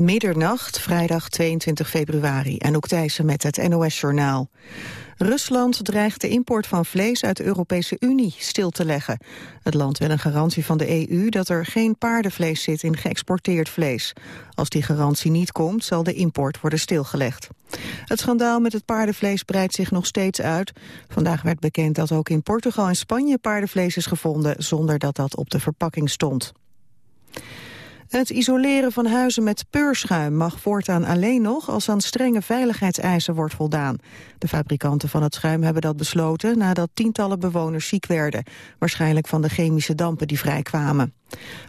Middernacht, vrijdag 22 februari. En ook Thijssen met het NOS-journaal. Rusland dreigt de import van vlees uit de Europese Unie stil te leggen. Het land wil een garantie van de EU dat er geen paardenvlees zit in geëxporteerd vlees. Als die garantie niet komt, zal de import worden stilgelegd. Het schandaal met het paardenvlees breidt zich nog steeds uit. Vandaag werd bekend dat ook in Portugal en Spanje paardenvlees is gevonden... zonder dat dat op de verpakking stond. Het isoleren van huizen met peurschuim mag voortaan alleen nog als aan strenge veiligheidseisen wordt voldaan. De fabrikanten van het schuim hebben dat besloten nadat tientallen bewoners ziek werden, waarschijnlijk van de chemische dampen die vrijkwamen.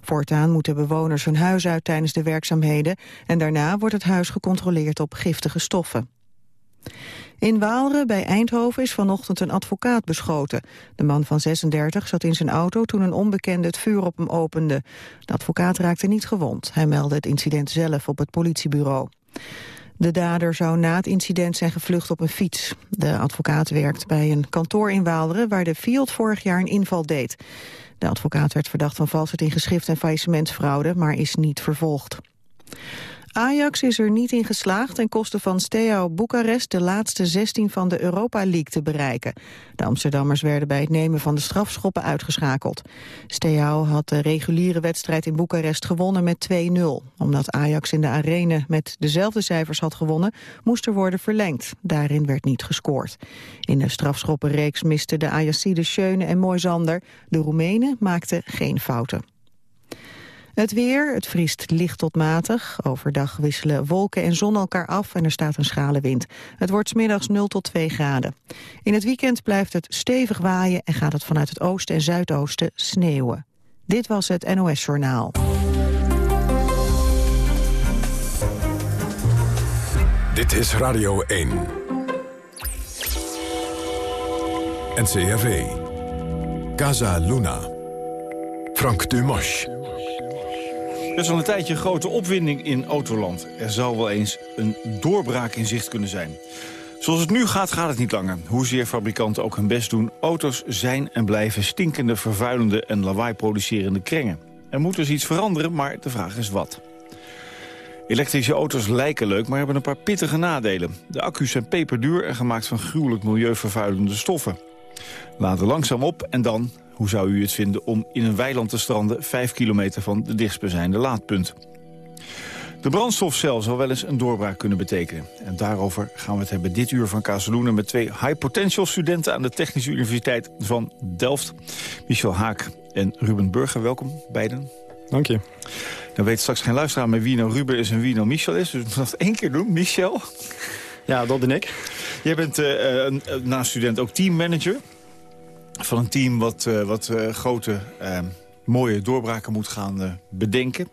Voortaan moeten bewoners hun huis uit tijdens de werkzaamheden en daarna wordt het huis gecontroleerd op giftige stoffen. In Waalre bij Eindhoven is vanochtend een advocaat beschoten. De man van 36 zat in zijn auto toen een onbekende het vuur op hem opende. De advocaat raakte niet gewond. Hij meldde het incident zelf op het politiebureau. De dader zou na het incident zijn gevlucht op een fiets. De advocaat werkt bij een kantoor in Waalre waar de Fiat vorig jaar een inval deed. De advocaat werd verdacht van valsheid in geschrift en faillissementsfraude, maar is niet vervolgd. Ajax is er niet in geslaagd en kostte van Steaua Boekarest de laatste 16 van de Europa League te bereiken. De Amsterdammers werden bij het nemen van de strafschoppen uitgeschakeld. Steaua had de reguliere wedstrijd in Boekarest gewonnen met 2-0. Omdat Ajax in de arena met dezelfde cijfers had gewonnen, moest er worden verlengd. Daarin werd niet gescoord. In de strafschoppenreeks misten de Ajaxide Schöne en Moisander. De Roemenen maakten geen fouten. Het weer, het vriest licht tot matig. Overdag wisselen wolken en zon elkaar af en er staat een schrale wind. Het wordt smiddags 0 tot 2 graden. In het weekend blijft het stevig waaien en gaat het vanuit het oosten en zuidoosten sneeuwen. Dit was het NOS Journaal. Dit is Radio 1. NCRV. Casa Luna. Frank Dumas. Is al een tijdje grote opwinding in Autoland. Er zal wel eens een doorbraak in zicht kunnen zijn. Zoals het nu gaat, gaat het niet langer. Hoezeer fabrikanten ook hun best doen... auto's zijn en blijven stinkende, vervuilende en lawaai-producerende krengen. Er moet dus iets veranderen, maar de vraag is wat. Elektrische auto's lijken leuk, maar hebben een paar pittige nadelen. De accu's zijn peperduur en gemaakt van gruwelijk milieuvervuilende stoffen. Laden langzaam op en dan hoe zou u het vinden om in een weiland te stranden... vijf kilometer van de dichtstbijzijnde laadpunt? De brandstofcel zou wel eens een doorbraak kunnen betekenen. En daarover gaan we het hebben dit uur van Kazeloenen... met twee high-potential studenten aan de Technische Universiteit van Delft. Michel Haak en Ruben Burger, welkom beiden. Dank je. Dan weet straks geen luisteraar meer wie nou Ruben is en wie nou Michel is. Dus we moeten het één keer doen. Michel. Ja, dat ben ik. Jij bent uh, naast student ook teammanager van een team wat, uh, wat uh, grote, uh, mooie doorbraken moet gaan bedenken.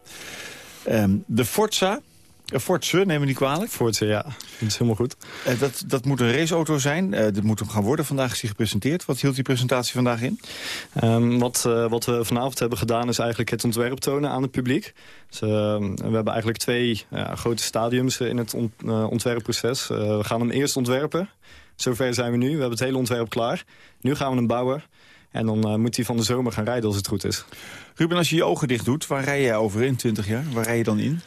Ehm, de Forza, Forza, neem me niet kwalijk. Forza, ja. Dat is helemaal goed. dat, dat moet een raceauto zijn. dat moet hem gaan worden. Vandaag is hij gepresenteerd. Wat hield die presentatie vandaag in? Um, wat, wat we vanavond hebben gedaan is eigenlijk het ontwerp tonen aan het publiek. Dus, we hebben eigenlijk twee grote stadiums in het ontwerpproces. we gaan hem eerst ontwerpen. Zover zijn we nu. We hebben het hele ontwerp klaar. Nu gaan we hem bouwen. En dan uh, moet hij van de zomer gaan rijden als het goed is. Ruben, als je je ogen dicht doet, waar rij jij over in 20 jaar? Waar rij je dan in?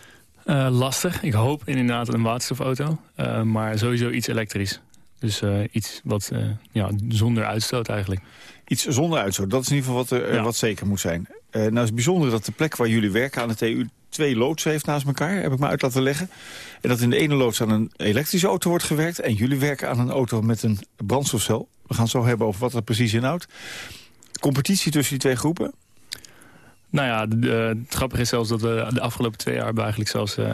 Uh, lastig. Ik hoop inderdaad een waterstofauto. Uh, maar sowieso iets elektrisch. Dus iets wat ja, zonder uitstoot eigenlijk. Iets zonder uitstoot, dat is in ieder geval wat, er, ja. wat zeker moet zijn. nou is het bijzonder dat de plek waar jullie werken aan de TU twee loodsen heeft naast elkaar, heb ik me uit laten leggen. En dat in de ene loods aan een elektrische auto wordt gewerkt... en jullie werken aan een auto met een brandstofcel. We gaan het zo hebben over wat dat precies inhoudt. Competitie tussen die twee groepen? Nou ja, de, het grappige is zelfs dat we de afgelopen twee jaar... hebben eigenlijk zelfs uh,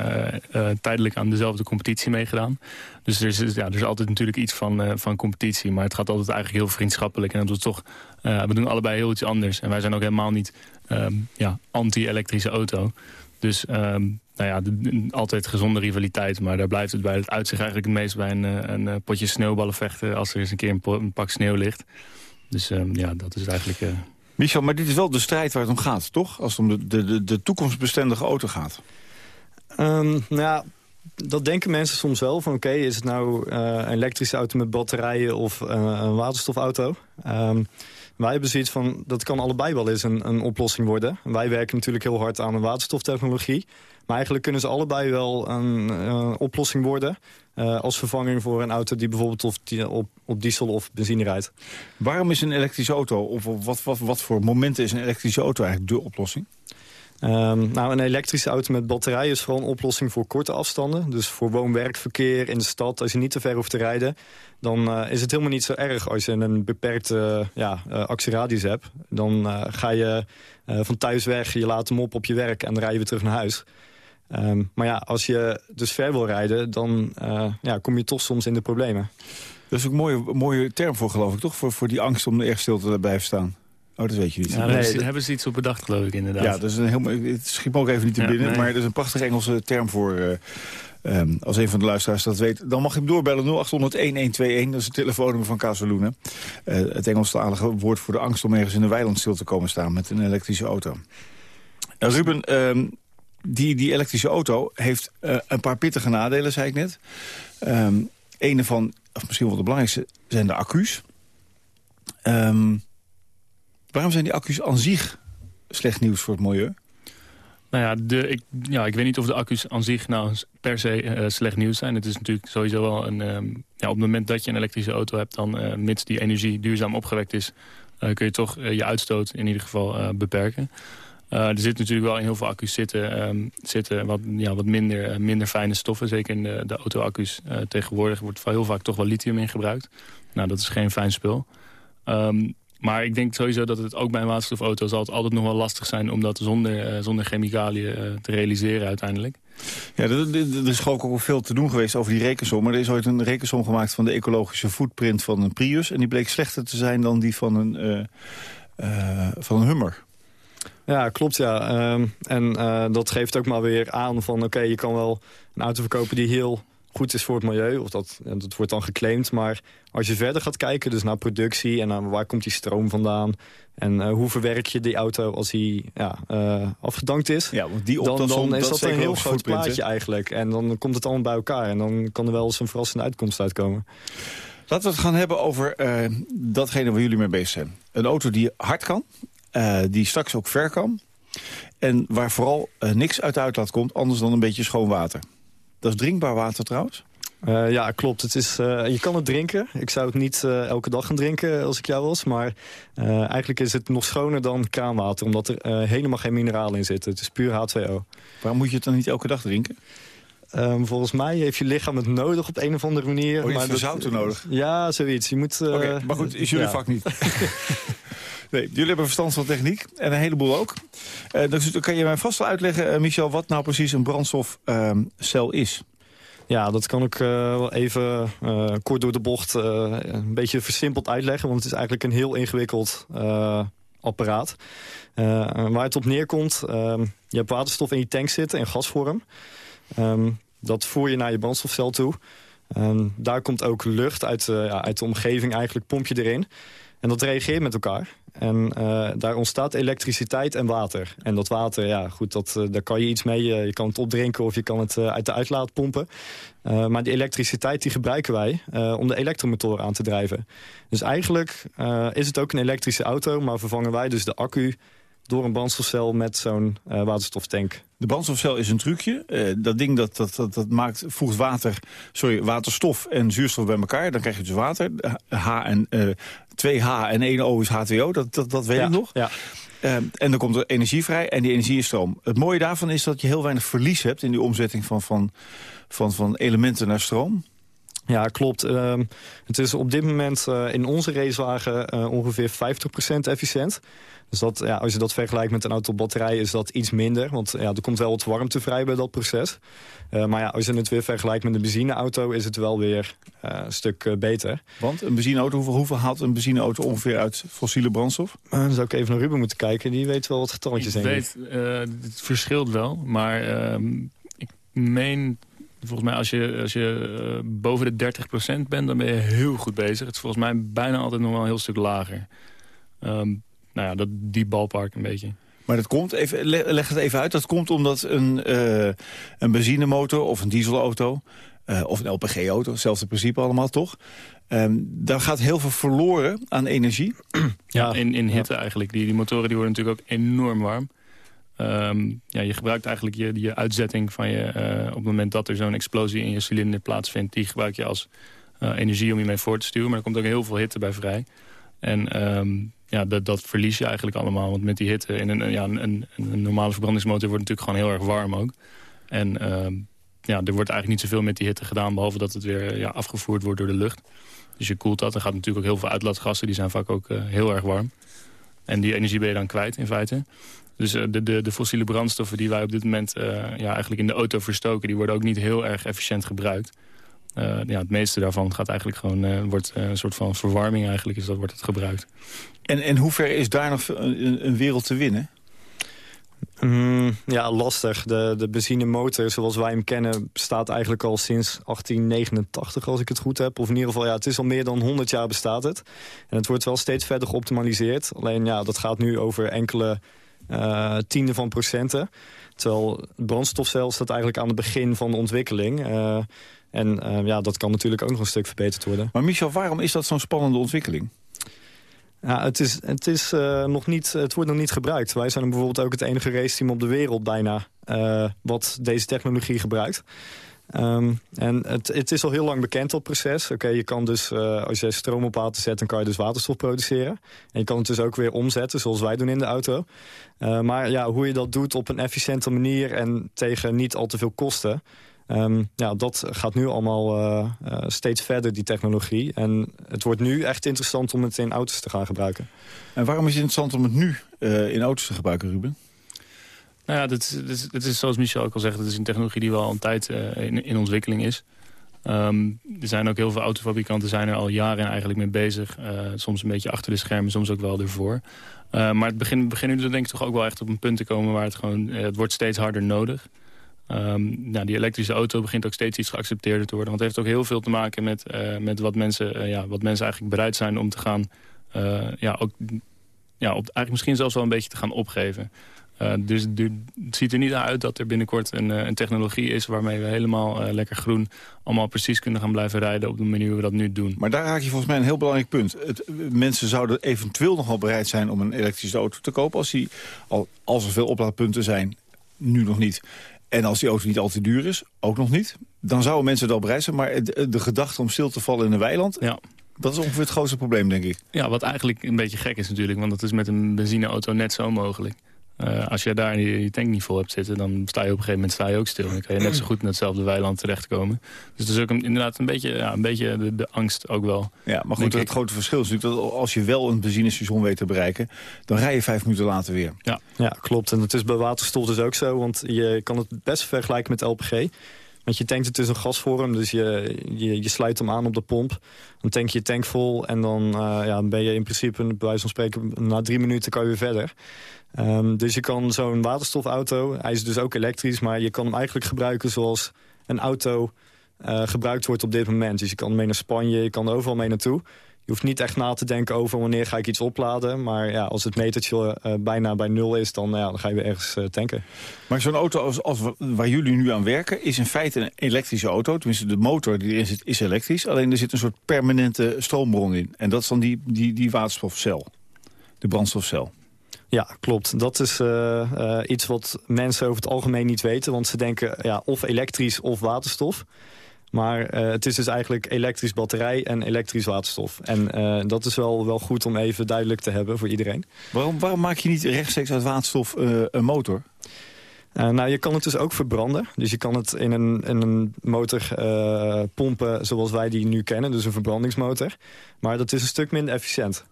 uh, tijdelijk aan dezelfde competitie meegedaan. Dus er is, ja, er is altijd natuurlijk iets van, van competitie. Maar het gaat altijd eigenlijk heel vriendschappelijk. En dat is toch, we doen allebei heel iets anders. En wij zijn ook helemaal niet ehm, ja, anti-elektrische auto. Dus um, nou ja, de, altijd gezonde rivaliteit. Maar daar blijft het bij. Het uitzicht eigenlijk het meest bij een, eh, een, een potje sneeuwballen vechten... als er eens een keer een, een pak sneeuw ligt. Dus um, ja, dat is eigenlijk... Uh... Michel, maar dit is wel de strijd waar het om gaat, toch? Als het om de, de, de toekomstbestendige auto gaat. Um, nou ja, dat denken mensen soms wel. Van oké, is het nou uh, een elektrische auto met batterijen of uh, een waterstofauto? Um, wij hebben zoiets van, dat kan allebei wel eens een, een oplossing worden. Wij werken natuurlijk heel hard aan een waterstoftechnologie. Maar eigenlijk kunnen ze allebei wel een oplossing worden... als vervanging voor een auto die bijvoorbeeld op, op, op diesel of benzine rijdt. Waarom is een elektrische auto, of wat, wat, wat voor momenten is een elektrische auto eigenlijk de oplossing? Um, nou, een elektrische auto met batterij is vooral een oplossing voor korte afstanden. Dus voor woon-werkverkeer in de stad, als je niet te ver hoeft te rijden... dan uh, is het helemaal niet zo erg als je een beperkte ja, uh, actieradius hebt. Dan ga je van thuis weg, je laat hem op op je werk en dan rij je weer terug naar huis. Um, maar ja, als je dus ver wil rijden, dan ja, kom je toch soms in de problemen. Dat is ook een mooie, mooie term voor, geloof ik, toch? Voor, voor die angst om erg stil te blijven staan. Oh, dat weet je niet. Ja, nee, daar hebben ze iets op bedacht, geloof ik, inderdaad. Ja, dat is een heel, het schiet me ook even niet te binnen. Maar er is een prachtige Engelse term voor... Uh, um, als een van de luisteraars dat weet, dan mag je hem doorbellen 0800-1121. Dat is het telefoonnummer van Casaluna. Uh, het Engelstalige woord voor de angst om ergens in de weiland stil te komen staan met een elektrische auto. Uh, Ruben, um, die, die elektrische auto heeft een paar pittige nadelen, zei ik net. Um, een van, of misschien wel de belangrijkste, zijn de accu's. Um, Waarom zijn die accu's aan zich slecht nieuws voor het milieu? Nou ja, de, ik, ja, ik weet niet of de accu's aan zich nou per se uh, slecht nieuws zijn. Het is natuurlijk sowieso wel een... Um, ja, op het moment dat je een elektrische auto hebt... dan uh, mits die energie duurzaam opgewekt is... Uh, kun je toch je uitstoot in ieder geval beperken. er zit natuurlijk wel in heel veel accu's zitten, um, zitten wat, ja, wat minder, minder fijne stoffen. Zeker in de, de auto-accu's tegenwoordig wordt heel vaak toch wel lithium in gebruikt. Nou, dat is geen fijn spul. Um, maar ik denk sowieso dat het ook bij een waterstofauto zal het altijd nog wel lastig zijn... om dat zonder, uh, zonder chemicaliën uh, te realiseren uiteindelijk. Ja, er, is ook al veel te doen geweest over die rekensom. Maar er is ooit een rekensom gemaakt van de ecologische footprint van een Prius. En die bleek slechter te zijn dan die van een, uh, van een Hummer. Ja, klopt ja. Um, en dat geeft ook maar weer aan van... oké, je kan wel een auto verkopen die heel goed is voor het milieu. Of dat, dat wordt dan geclaimd. Maar als je verder gaat kijken, dus naar productie... en naar waar komt die stroom vandaan... en uh, hoe verwerk je die auto als die ja, uh, afgedankt is... Ja, want die dan, dan is dat, een heel groot plaatje eigenlijk. En dan komt het allemaal bij elkaar. En dan kan er wel eens een verrassende uitkomst uitkomen. Laten we het gaan hebben over uh, datgene waar jullie mee bezig zijn. Een auto die hard kan, die straks ook ver kan... en waar vooral niks uit de uitlaat komt, anders dan een beetje schoon water. Dat is drinkbaar water trouwens? Uh, ja, klopt. Het is, uh, je kan het drinken. Ik zou het niet uh, elke dag gaan drinken als ik jou was. Maar eigenlijk is het nog schoner dan kraanwater. Omdat er helemaal geen mineralen in zitten. Het is puur H2O. Waarom moet je het dan niet elke dag drinken? Um, volgens mij heeft je lichaam het nodig op een of andere manier. Oh, je maar zout nodig? Ja, zoiets. Je moet... Okay, maar goed, is jullie ja. vak niet. jullie hebben verstand van techniek. En een heleboel ook. dus dan kan je mij vast wel uitleggen, Michel, wat nou precies een brandstofcel is. Ja, dat kan ik uh, wel even uh, kort door de bocht uh, een beetje versimpeld uitleggen. Want het is eigenlijk een heel ingewikkeld apparaat. waar het op neerkomt, je hebt waterstof in je tank zitten in gasvorm. Um, dat voer je naar je brandstofcel toe. Daar komt ook lucht uit, ja, uit de omgeving, eigenlijk pomp je erin. En dat reageert met elkaar. En uh, daar ontstaat elektriciteit en water. En dat water, ja, goed, dat, uh, daar kan je iets mee. Uh, je kan het opdrinken of je kan het uit de uitlaat pompen. maar die elektriciteit die gebruiken wij om de elektromotor aan te drijven. Dus eigenlijk is het ook een elektrische auto... maar vervangen wij dus de accu door een brandstofcel met zo'n uh, waterstoftank. De brandstofcel is een trucje. Uh, dat ding dat, dat, dat, dat, maakt, voegt water, sorry, waterstof en zuurstof bij elkaar. Dan krijg je dus water. H en, uh, 2H en 1O is H2O, dat, dat, dat weet ja, ik nog. Ja. en dan komt er energie vrij en die energie is stroom. Het mooie daarvan is dat je heel weinig verlies hebt... in die omzetting van, van, van, van elementen naar stroom. Ja, klopt. Uh, het is op dit moment uh, in onze racewagen uh, ongeveer 50% efficiënt. Dus dat, ja, als je dat vergelijkt met een auto batterij is dat iets minder. Want ja, er komt wel wat warmte vrij bij dat proces. Uh, maar ja, als je het weer vergelijkt met een benzineauto is het wel weer een stuk beter. Want een benzineauto, hoeveel, hoeveel haalt een benzineauto ongeveer uit fossiele brandstof? dan zou ik even naar Ruben moeten kijken. Die weet wel wat getalletjes zijn. Ik weet, het verschilt wel. Maar ehm, ik meen Volgens mij als je, als je uh, boven de 30% bent, dan ben je heel goed bezig. Het is volgens mij bijna altijd nog wel een heel stuk lager. Um, nou ja, dat, die balpark een beetje. Maar dat komt, even, leg het even uit, dat komt omdat een, uh, een benzinemotor of een dieselauto... Uh, of een LPG-auto, hetzelfde principe allemaal, toch? Um, daar gaat heel veel verloren aan energie. Ja, in, in hitte eigenlijk. Die, die motoren die worden natuurlijk ook enorm warm. Ehm, ja, je gebruikt eigenlijk je, je uitzetting van je... op het moment dat er zo'n explosie in je cilinder plaatsvindt... die gebruik je als energie om je mee voor te sturen. Maar er komt ook heel veel hitte bij vrij. En ehm, ja, dat, dat verlies je eigenlijk allemaal. Want met die hitte in een, ja, een, een normale verbrandingsmotor wordt natuurlijk gewoon heel erg warm ook. En ehm, ja, er wordt eigenlijk niet zoveel met die hitte gedaan... behalve dat het weer ja, afgevoerd wordt door de lucht. Dus je koelt dat. Er gaat natuurlijk ook heel veel uitlaatgassen. Die zijn vaak ook heel erg warm. En die energie ben je dan kwijt in feite. Dus uh, de, de, de, fossiele brandstoffen die wij op dit moment uh, ja, eigenlijk in de auto verstoken... die worden ook niet heel erg efficiënt gebruikt. ja, het meeste daarvan gaat eigenlijk gewoon, wordt een soort van verwarming eigenlijk, is dat wordt het gebruikt. En, en hoe ver is daar nog een, een wereld te winnen? Mm, ja, lastig. De, de benzinemotor zoals wij hem kennen bestaat eigenlijk al sinds 1889 als ik het goed heb. Of in ieder geval, ja, het is al meer dan 100 jaar bestaat het. En het wordt wel steeds verder geoptimaliseerd. Alleen ja, dat gaat nu over enkele uh, tienden van procenten. Terwijl brandstofcel staat eigenlijk aan het begin van de ontwikkeling. Uh, en uh, ja, dat kan natuurlijk ook nog een stuk verbeterd worden. Maar Michel, waarom is dat zo'n spannende ontwikkeling? Ja, het, is, het, is, uh, nog niet, het wordt nog niet gebruikt. Wij zijn bijvoorbeeld ook het enige raceteam op de wereld bijna... Uh, wat deze technologie gebruikt. Um, en het, het, is al heel lang bekend, dat proces. Oké, je kan dus, uh, als je stroom op water zet... dan kan je dus waterstof produceren. En je kan het dus ook weer omzetten, zoals wij doen in de auto. maar ja, hoe je dat doet op een efficiënte manier... en tegen niet al te veel kosten... Um, ja, dat gaat nu allemaal uh, uh, steeds verder, die technologie. En het wordt nu echt interessant om het in auto's te gaan gebruiken. En waarom is het interessant om het nu uh, in auto's te gebruiken, Ruben? Nou ja, dat is, dat is, zoals Michel ook al zegt, het is een technologie die wel al een tijd in, in, ontwikkeling is. Um, er zijn ook heel veel autofabrikanten zijn er al jaren eigenlijk mee bezig. soms een beetje achter de schermen, soms ook wel ervoor. maar het begin, beginnen nu denk ik toch ook wel echt op een punt te komen waar het gewoon, het wordt steeds harder nodig Nou, die elektrische auto begint ook steeds iets geaccepteerder te worden. Want het heeft ook heel veel te maken met, uh, met wat, mensen, uh, ja, wat mensen eigenlijk bereid zijn om te gaan... Uh, ja, ook, ja, op, eigenlijk misschien zelfs wel een beetje te gaan opgeven. dus het ziet er niet uit dat er binnenkort een, een technologie is... waarmee we helemaal lekker groen allemaal precies kunnen gaan blijven rijden... op de manier we dat nu doen. Maar daar raak je volgens mij een heel belangrijk punt. Mensen zouden eventueel nog wel bereid zijn om een elektrische auto te kopen... als, die, al, als er veel oplaadpunten zijn, nu nog niet... En als die auto niet al te duur is, ook nog niet. Dan zouden mensen wel bereid zijn. Maar de, de, gedachte om stil te vallen in een weiland... Ja. Dat is ongeveer het grootste probleem, denk ik. Ja, wat eigenlijk een beetje gek is natuurlijk. Want dat is met een benzineauto net zo mogelijk. Uh, als je daar je, je tank niet vol hebt zitten, dan sta je op een gegeven moment sta je ook stil. Dan kan je net zo goed in hetzelfde weiland terechtkomen. Dus het is ook een, inderdaad een beetje, ja, een beetje de, de, angst ook wel. Ja, maar goed, het grote verschil is natuurlijk dat als je wel een benzinestation weet te bereiken, dan rij je vijf minuten later weer. Ja, ja klopt. En het is bij waterstof dus ook zo, want je kan het best vergelijken met LPG. Want je tankt het is een gasvorm, dus je, je, sluit hem aan op de pomp. Dan tank je je tank vol en dan, uh, ja, ben je in principe, bij wijze van spreken, na drie minuten kan je weer verder. Um, dus je kan zo'n waterstofauto, hij is dus ook elektrisch... maar je kan hem eigenlijk gebruiken zoals een auto uh, gebruikt wordt op dit moment. Dus je kan mee naar Spanje, je kan er overal mee naartoe. Je hoeft niet echt na te denken over wanneer ga ik iets opladen. Maar ja, als het metertje uh, bijna bij nul is, dan, ja, dan ga je weer ergens uh, tanken. Maar zo'n auto als, als, waar jullie nu aan werken... is in feite een elektrische auto. Tenminste, de motor die erin zit is elektrisch. Alleen er zit een soort permanente stroombron in. En dat is dan die, die, die waterstofcel. De brandstofcel. Ja, klopt. Dat is uh, uh, iets wat mensen over het algemeen niet weten. Want ze denken ja, of elektrisch of waterstof. Maar uh, het is dus eigenlijk elektrisch batterij en elektrisch waterstof. En dat is wel, wel goed om even duidelijk te hebben voor iedereen. Waarom, waarom maak je niet rechtstreeks uit waterstof een motor? Uh, nou, je kan het dus ook verbranden. Dus je kan het in een, in een motor uh, pompen zoals wij die nu kennen. Dus een verbrandingsmotor. Maar dat is een stuk minder efficiënt.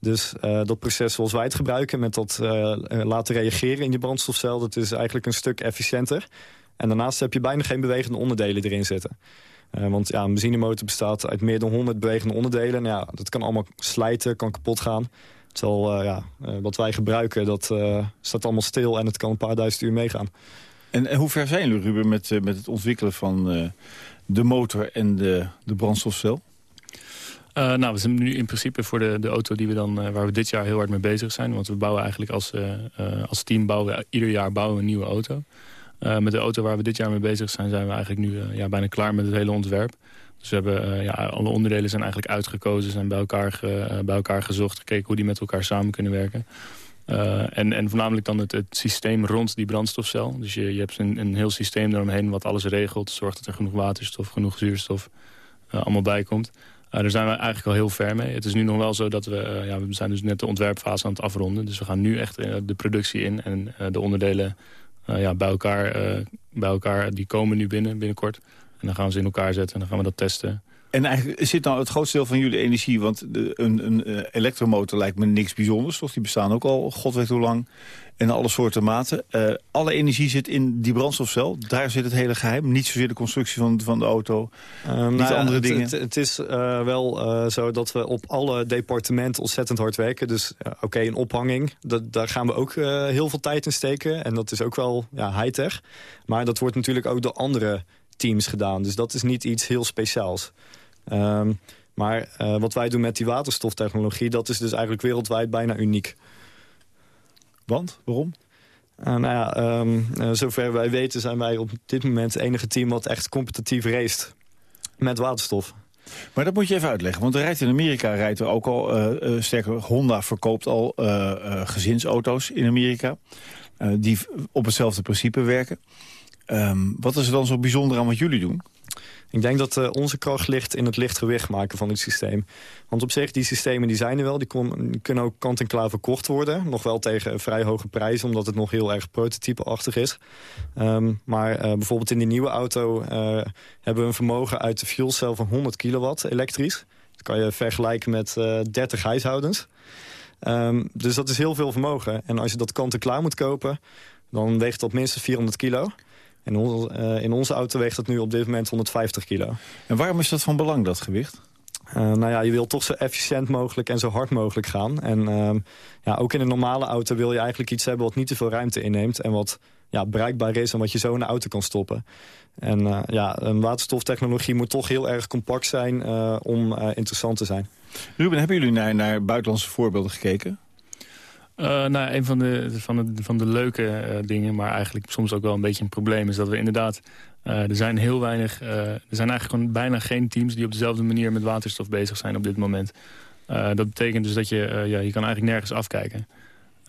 Dus uh, dat proces zoals wij het gebruiken met dat laten reageren in je brandstofcel... dat is eigenlijk een stuk efficiënter. En daarnaast heb je bijna geen bewegende onderdelen erin zitten. Uh, want ja, een benzinemotor bestaat uit meer dan 100 bewegende onderdelen. Nou, ja, dat kan allemaal slijten, kan kapot gaan. Terwijl ja, wat wij gebruiken, dat staat allemaal stil... en het kan een paar duizend uur meegaan. En, en hoe ver zijn jullie, Ruben, met, met het ontwikkelen van de motor en de, de brandstofcel? Uh, nou, we zijn nu in principe voor de, de auto die we dan, uh, waar we dit jaar heel hard mee bezig zijn. Want we bouwen eigenlijk als, uh, als team bouwen we, ieder jaar bouwen we een nieuwe auto. Met de auto waar we dit jaar mee bezig zijn, zijn we eigenlijk nu ja, bijna klaar met het hele ontwerp. Dus we hebben, ja, alle onderdelen zijn eigenlijk uitgekozen, zijn bij elkaar, ge, bij elkaar gezocht, gekeken hoe die met elkaar samen kunnen werken. en, en voornamelijk dan het, het, systeem rond die brandstofcel. Dus je, je hebt een, een heel systeem eromheen wat alles regelt. Zorgt dat er genoeg waterstof, genoeg zuurstof allemaal bij komt. daar zijn we eigenlijk al heel ver mee. Het is nu nog wel zo dat we... ja, we zijn dus net de ontwerpfase aan het afronden. Dus we gaan nu echt de productie in en de onderdelen ja, bij, elkaar, bij elkaar... die komen nu binnen binnenkort. En dan gaan we ze in elkaar zetten en dan gaan we dat testen. En eigenlijk zit nou het grootste deel van jullie energie... want de, een, een uh, elektromotor lijkt me niks bijzonders, toch? Die bestaan ook al, god weet hoe lang, en alle soorten maten. Uh, alle energie zit in die brandstofcel. Daar zit het hele geheim. Niet zozeer de constructie van, van de auto, uh, niet nou, andere dingen. Het, het is wel zo dat we op alle departementen ontzettend hard werken. Dus oké, een ophanging, dat, daar gaan we ook heel veel tijd in steken. En dat is ook wel ja, high-tech. Maar dat wordt natuurlijk ook door andere teams gedaan. Dus dat is niet iets heel speciaals. Um, maar uh, wat wij doen met die waterstoftechnologie... dat is dus eigenlijk wereldwijd bijna uniek. Want? Waarom? Uh, nou ja, um, uh, zover wij weten zijn wij op dit moment het enige team... wat echt competitief race met waterstof. Maar dat moet je even uitleggen. Want er rijdt in Amerika rijdt er ook al... Sterker, Honda verkoopt al gezinsauto's in Amerika... die op hetzelfde principe werken. Um, wat is er dan zo bijzonder aan wat jullie doen? Ik denk dat uh, onze kracht ligt in het lichtgewicht maken van het systeem. Want op zich, die systemen die zijn er wel. Die, kunnen ook kant-en-klaar verkocht worden. Nog wel tegen vrij hoge prijzen, omdat het nog heel erg prototypeachtig is. Um, maar uh, bijvoorbeeld in die nieuwe auto uh, hebben we een vermogen uit de fuelcel van 100 kilowatt elektrisch. Dat kan je vergelijken met 30 huishoudens. Um, dus dat is heel veel vermogen. En als je dat kant-en-klaar moet kopen, dan weegt dat minstens 400 kilo. En uh, in onze auto weegt het nu op dit moment 150 kilo. En waarom is dat van belang, dat gewicht? Uh, nou ja, je wilt toch zo efficiënt mogelijk en zo hard mogelijk gaan. En uh, ja, ook in een normale auto wil je eigenlijk iets hebben wat niet te veel ruimte inneemt. En wat ja, bereikbaar is en wat je zo in de auto kan stoppen. En uh, ja, een waterstoftechnologie moet toch heel erg compact zijn om interessant te zijn. Ruben, hebben jullie naar, naar buitenlandse voorbeelden gekeken? Uh, nou, een van de, van de, van de leuke uh, dingen, maar eigenlijk soms ook wel een beetje een probleem... is dat we inderdaad, uh, er zijn heel weinig... er zijn eigenlijk bijna geen teams die op dezelfde manier met waterstof bezig zijn op dit moment. dat betekent dus dat je, ja, je kan eigenlijk nergens afkijken.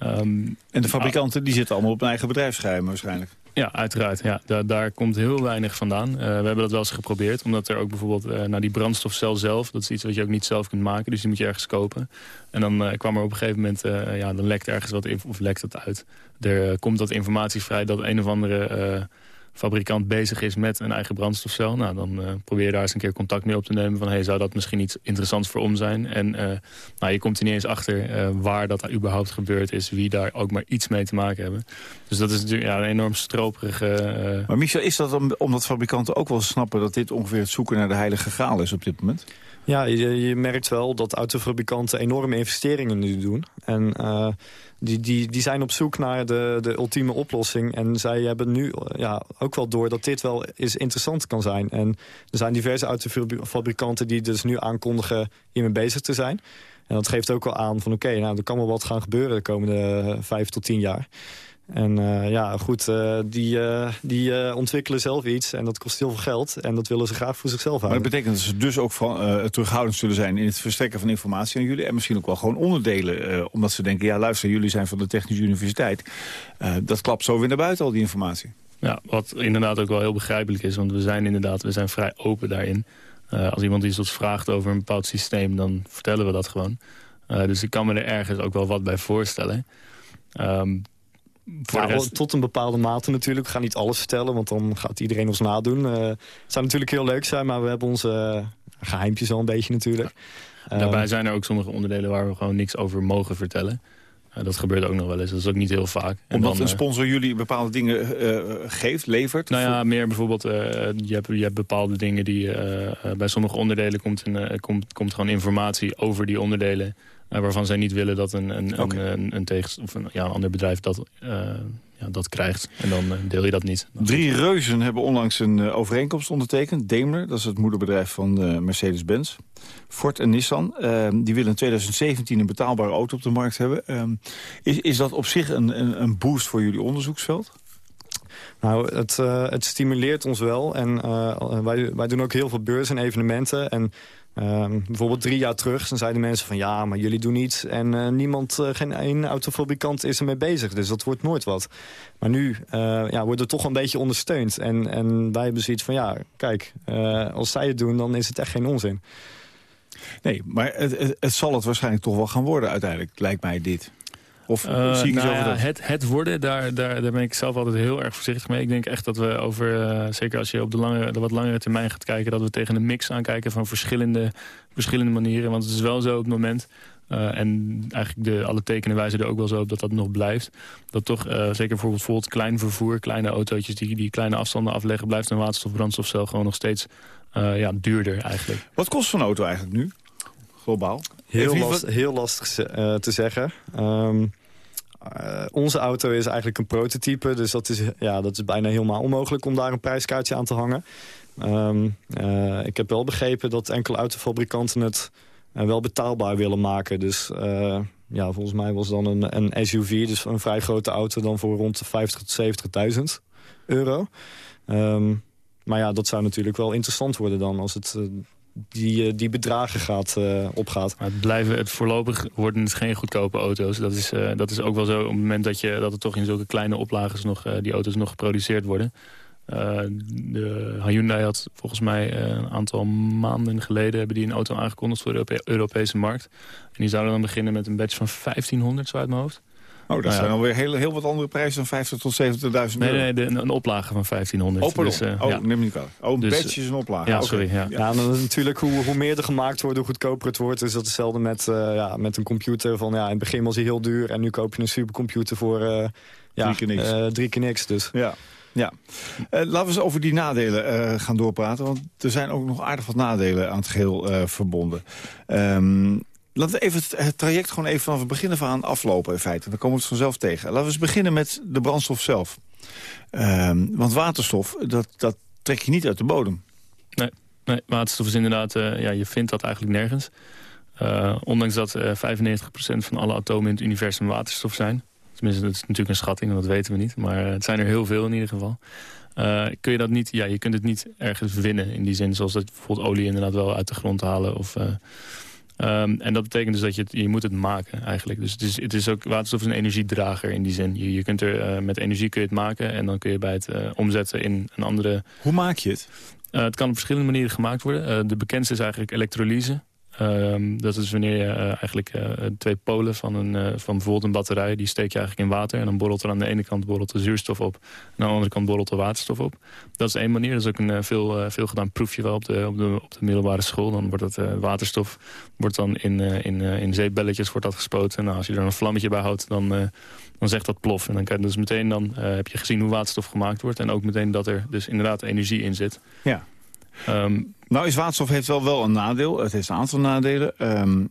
Um, en de fabrikanten die zitten allemaal op hun eigen bedrijfsgeheim waarschijnlijk? Ja, uiteraard. Ja. Daar, daar komt heel weinig vandaan. Uh, we hebben dat wel eens geprobeerd. Omdat er ook bijvoorbeeld naar die brandstofcel zelf... dat is iets wat je ook niet zelf kunt maken. Dus die moet je ergens kopen. En dan uh, kwam er op een gegeven moment... ja, dan lekt ergens wat... of lekt het uit. Er komt dat informatie vrij dat een of andere fabrikant bezig is met een eigen brandstofcel... Nou, dan uh, probeer je daar eens een keer contact mee op te nemen... van hey, zou dat misschien iets interessants voor om zijn? En uh, nou, je komt er niet eens achter uh, waar dat überhaupt gebeurd is... wie daar ook maar iets mee te maken hebben. Dus dat is natuurlijk ja, een enorm stroperige... Maar Michel, is dat om, omdat fabrikanten ook wel snappen... dat dit ongeveer het zoeken naar de heilige graal is op dit moment? Ja, je, je merkt wel dat autofabrikanten enorme investeringen nu doen. En die, die, die zijn op zoek naar de, de ultieme oplossing. En zij hebben nu ja, ook wel door dat dit wel eens interessant kan zijn. En er zijn diverse autofabrikanten die dus nu aankondigen hiermee bezig te zijn. En dat geeft ook wel aan van oké, nou, er kan wel wat gaan gebeuren de komende vijf tot tien jaar. En uh, ja, goed, uh, die, uh, die ontwikkelen zelf iets en dat kost heel veel geld. En dat willen ze graag voor zichzelf houden. Maar dat betekent dat ze dus ook van, terughoudend zullen zijn... in het verstrekken van informatie aan jullie. En misschien ook wel gewoon onderdelen. omdat ze denken, ja luister, jullie zijn van de Technische Universiteit. dat klapt zo weer naar buiten, al die informatie. Ja, wat inderdaad ook wel heel begrijpelijk is. Want we zijn inderdaad we zijn vrij open daarin. als iemand iets ons vraagt over een bepaald systeem, dan vertellen we dat gewoon. dus ik kan me er ergens ook wel wat bij voorstellen. Um, tot een bepaalde mate natuurlijk. We gaan niet alles vertellen, want dan gaat iedereen ons nadoen. Uh, het zou natuurlijk heel leuk zijn, maar we hebben onze uh, geheimpjes al een beetje natuurlijk. Daarbij ehm, zijn er ook sommige onderdelen waar we gewoon niks over mogen vertellen. Uh, dat gebeurt ook nog wel eens, dat is ook niet heel vaak. En Omdat dan, een sponsor jullie bepaalde dingen geeft, levert? Nou ja, meer bijvoorbeeld, je, hebt, je hebt bepaalde dingen die... bij sommige onderdelen komt, een, komt, komt gewoon informatie over die onderdelen waarvan zij niet willen dat een, een, okay. een, een, tegen, of een, ja, een ander bedrijf dat, uh, ja, dat krijgt. En dan uh, deel je dat niet. Drie reuzen hebben onlangs een overeenkomst ondertekend. Daimler, dat is het moederbedrijf van Mercedes-Benz. Ford en Nissan, die willen in 2017 een betaalbare auto op de markt hebben. Ehm, is, is dat op zich een, een, een boost voor jullie onderzoeksveld? Nou, het, uh, het stimuleert ons wel. En uh, wij, wij doen ook heel veel beurzen en evenementen. En Ehm, bijvoorbeeld drie jaar terug, dan zeiden mensen van... ja, maar jullie doen iets en uh, niemand, uh, geen één autofabrikant is ermee bezig. Dus dat wordt nooit wat. Maar nu uh, ja, wordt het toch een beetje ondersteund. En, en wij hebben zoiets van, ja, kijk, als zij het doen... dan is het echt geen onzin. Nee, maar het, het, het zal het waarschijnlijk toch wel gaan worden uiteindelijk, lijkt mij dit. Of uh, zie ik nou ja, het, het worden, daar, daar, daar ben ik zelf altijd heel erg voorzichtig mee. Ik denk echt dat we over, uh, zeker als je op de, lange, de wat langere termijn gaat kijken... dat we tegen een mix aankijken van verschillende, verschillende manieren. Want het is wel zo op het moment... Uh, en eigenlijk de, alle tekenen wijzen er ook wel zo op dat dat nog blijft. Dat toch, zeker bijvoorbeeld, bijvoorbeeld klein vervoer, kleine autootjes... die, die kleine afstanden afleggen, blijft een waterstofbrandstofcel gewoon nog steeds ja, duurder eigenlijk. Wat kost zo'n auto eigenlijk nu? Globaal? Heel, last, heel lastig uh, te zeggen. Um, uh, onze auto is eigenlijk een prototype. Dus dat is, ja, dat is bijna helemaal onmogelijk om daar een prijskaartje aan te hangen. Um, uh, ik heb wel begrepen dat enkele autofabrikanten het wel betaalbaar willen maken. Dus ja, volgens mij was dan een, een SUV, dus een vrij grote auto... dan voor rond de 50.000 tot 70.000 euro. Um, maar ja, dat zou natuurlijk wel interessant worden dan... als het die, eh, die bedragen gaat, uh, opgaat. Maar het, blijven, het voorlopig worden het geen goedkope auto's. Dat is, uh, dat is ook wel zo op het moment dat, je, dat er toch in zulke kleine oplages nog, die auto's nog geproduceerd worden. de Hyundai had volgens mij een aantal maanden geleden... hebben die een auto aangekondigd voor de Europese markt. En die zouden dan beginnen met een batch van 1500, zo uit mijn hoofd. Oh, dat nou zijn alweer heel, heel wat andere prijzen dan 50 tot 70.000 euro. Nee, nee de, een oplage van 1500. Oh, dus, uh, oh ja. neem niet kwaad. Oh, een dus, badge is een oplage. Ja, sorry. Ja, ja dan natuurlijk hoe, hoe meer er gemaakt wordt, hoe goedkoper het wordt. Dus dat is hetzelfde met, uh, ja, met een computer. Van, ja, in het begin was hij heel duur en nu koop je een supercomputer voor uh, ja, drie, keer niks. drie keer niks. Dus. Ja. Ja, uh, laten we eens over die nadelen uh, gaan doorpraten. Want er zijn ook nog aardig wat nadelen aan het geheel uh, verbonden. Um, Laten we even het, traject gewoon even vanaf het begin af aan aflopen in feite. Dan komen we het vanzelf tegen. Laten we eens beginnen met de brandstof zelf. Um, want waterstof, dat, dat trek je niet uit de bodem. Nee, nee waterstof is inderdaad, uh, ja, je vindt dat eigenlijk nergens. Uh, ondanks dat uh, eh, 95% van alle atomen in het universum waterstof zijn. Tenminste, dat is natuurlijk een schatting dat weten we niet. Maar het zijn er heel veel in ieder geval. kun je dat niet, ja, je kunt het niet ergens winnen in die zin. Zoals dat bijvoorbeeld olie inderdaad wel uit de grond halen. Of Um, en dat betekent dus dat je, het, je moet het maken eigenlijk. Dus het is, het is ook, waterstof is een energiedrager in die zin. Je, je kunt er, uh, met energie kun je het maken en dan kun je bij het uh, omzetten in een andere... Hoe maak je het? Uh, het kan op verschillende manieren gemaakt worden. de bekendste is eigenlijk elektrolyse. Um, dat is wanneer je uh, eigenlijk uh, twee polen van, een, uh, van bijvoorbeeld een batterij... die steek je eigenlijk in water en dan borrelt er aan de ene kant borrelt de zuurstof op... en aan de andere kant borrelt de waterstof op. Dat is één manier. Dat is ook een veel, veel gedaan proefje wel op de, op, de, op de middelbare school. Dan wordt dat waterstof wordt dan in, in, in zeepbelletjes wordt dat gespoten. En nou, als je er een vlammetje bij houdt, dan, dan zegt dat plof. En dan kan dus meteen dan, heb je gezien hoe waterstof gemaakt wordt... en ook meteen dat er dus inderdaad energie in zit. Ja. Um, nou is waterstof heeft wel, wel een nadeel. Het heeft een aantal nadelen. Um,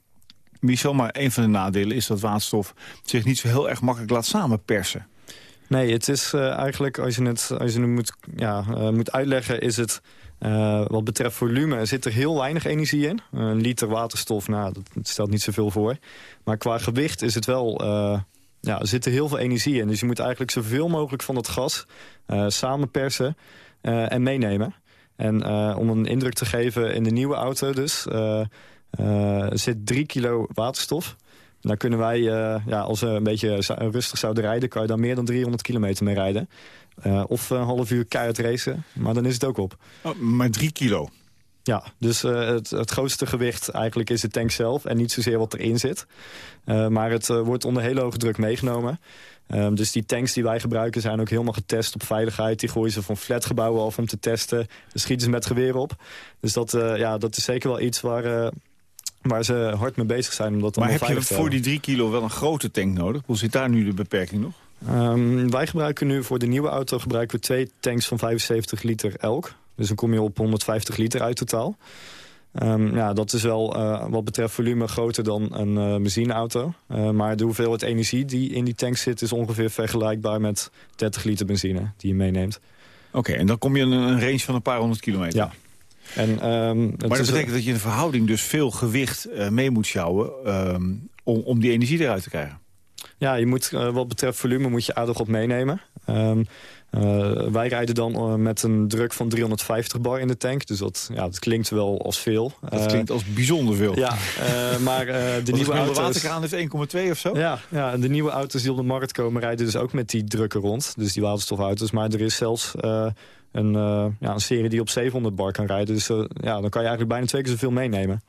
Michel, maar een van de nadelen is dat waterstof zich niet zo heel erg makkelijk laat samenpersen. Nee, het is uh, eigenlijk, als je het, als je het moet, ja, uh, moet uitleggen, is het... Uh, wat betreft volume zit er heel weinig energie in. Een liter waterstof, nou, dat stelt niet zoveel voor. Maar qua gewicht is het wel, ja, zit er heel veel energie in. Dus je moet eigenlijk zoveel mogelijk van het gas samenpersen en meenemen. En uh, om een indruk te geven, in de nieuwe auto dus... Uh, uh, zit 3 kilo waterstof. Dan kunnen wij, ja, als we een beetje rustig zouden rijden... kan je dan meer dan 300 kilometer mee rijden. of een half uur keihard racen, maar dan is het ook op. Oh, maar 3 kilo? Ja, dus het, het grootste gewicht eigenlijk is de tank zelf... en niet zozeer wat erin zit. maar het wordt onder hele hoge druk meegenomen... Um, dus die tanks die wij gebruiken zijn ook helemaal getest op veiligheid. Die gooien ze van flatgebouwen af om te testen. Dan schieten ze met geweer op. Dus dat, uh, ja, dat is zeker wel iets waar, uh, waar ze hard mee bezig zijn. Om dat maar heb je voor die drie kilo wel een grote tank nodig? Hoe zit daar nu de beperking nog? Um, wij gebruiken nu voor de nieuwe auto gebruiken we twee tanks van 75 liter elk. Dus dan kom je op 150 liter uit totaal. Um, ja, dat is wel uh, wat betreft volume groter dan een uh, benzineauto. Uh, maar de hoeveelheid energie die in die tank zit... is ongeveer vergelijkbaar met 30 liter benzine die je meeneemt. Oké, en dan kom je in een range van een paar honderd kilometer. Ja. En, um, maar dat betekent dat je in verhouding dus veel gewicht mee moet sjouwen... Um, om, om die energie eruit te krijgen. ja, je moet wat betreft volume moet je aardig op meenemen. Ehm, wij rijden dan met een druk van 350 bar in de tank. Dus dat, ja, dat klinkt wel als veel. Dat klinkt als bijzonder veel. Ja, maar de nieuwe auto's... De waterkraan heeft 1,2 of zo? Ja, ja, de nieuwe auto's die op de markt komen rijden dus ook met die drukken rond. Dus die waterstofauto's. Maar er is zelfs een, ja, een serie die op 700 bar kan rijden. Dus ja, dan kan je eigenlijk bijna twee keer zoveel meenemen.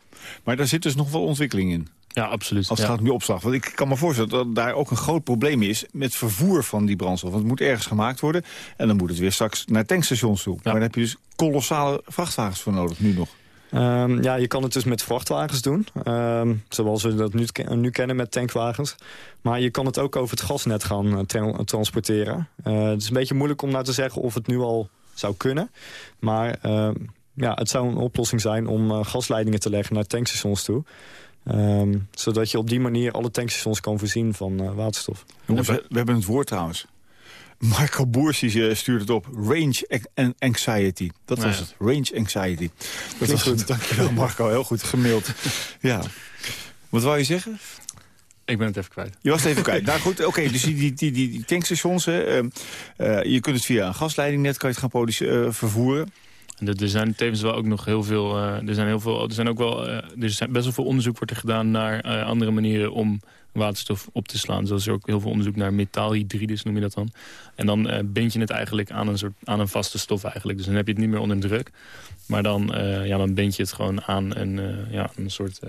Maar daar zit dus nog wel ontwikkeling in. Ja, absoluut. Als het gaat om die opslag. Want ik kan me voorstellen dat daar ook een groot probleem is... met vervoer van die brandstof. Want het moet ergens gemaakt worden. En dan moet het weer straks naar tankstations toe. Maar daar heb je dus kolossale vrachtwagens voor nodig, nu nog. Um, ja, je kan het dus met vrachtwagens doen. Um, zoals we dat nu, nu, kennen met tankwagens. Maar je kan het ook over het gasnet gaan uh, transporteren. Uh, het is een beetje moeilijk om nou te zeggen of het nu al zou kunnen. Maar uh, ja, het zou een oplossing zijn om uh, gasleidingen te leggen naar tankstations toe. Um, zodat je op die manier alle tankstations kan voorzien van uh, waterstof. Jongens, we, we, hebben het woord trouwens. Marco Boers die stuurt het op. Range anxiety. Dat was het. Range anxiety. Dat was goed. Dankjewel Marco. Heel goed gemaild. ja. Wat wou je zeggen? Ik ben het even kwijt. Je was het even kwijt. nou goed, oké, dus die, die, die, die tankstations, hè, uh, uh, je kunt het via een gasleidingnet kan je het gaan uh, vervoeren. Er zijn tevens wel ook nog heel veel. Uh, er zijn heel veel. Er zijn ook wel. Uh, er zijn best wel veel onderzoek wordt gedaan naar uh, andere manieren om waterstof op te slaan. Zoals er ook heel veel onderzoek naar metaalhydrides noem je dat dan. En dan bind je het eigenlijk aan een soort aan een vaste stof eigenlijk. Dus dan heb je het niet meer onder druk. Maar dan, ja, dan bind je het gewoon aan een, ja, een soort.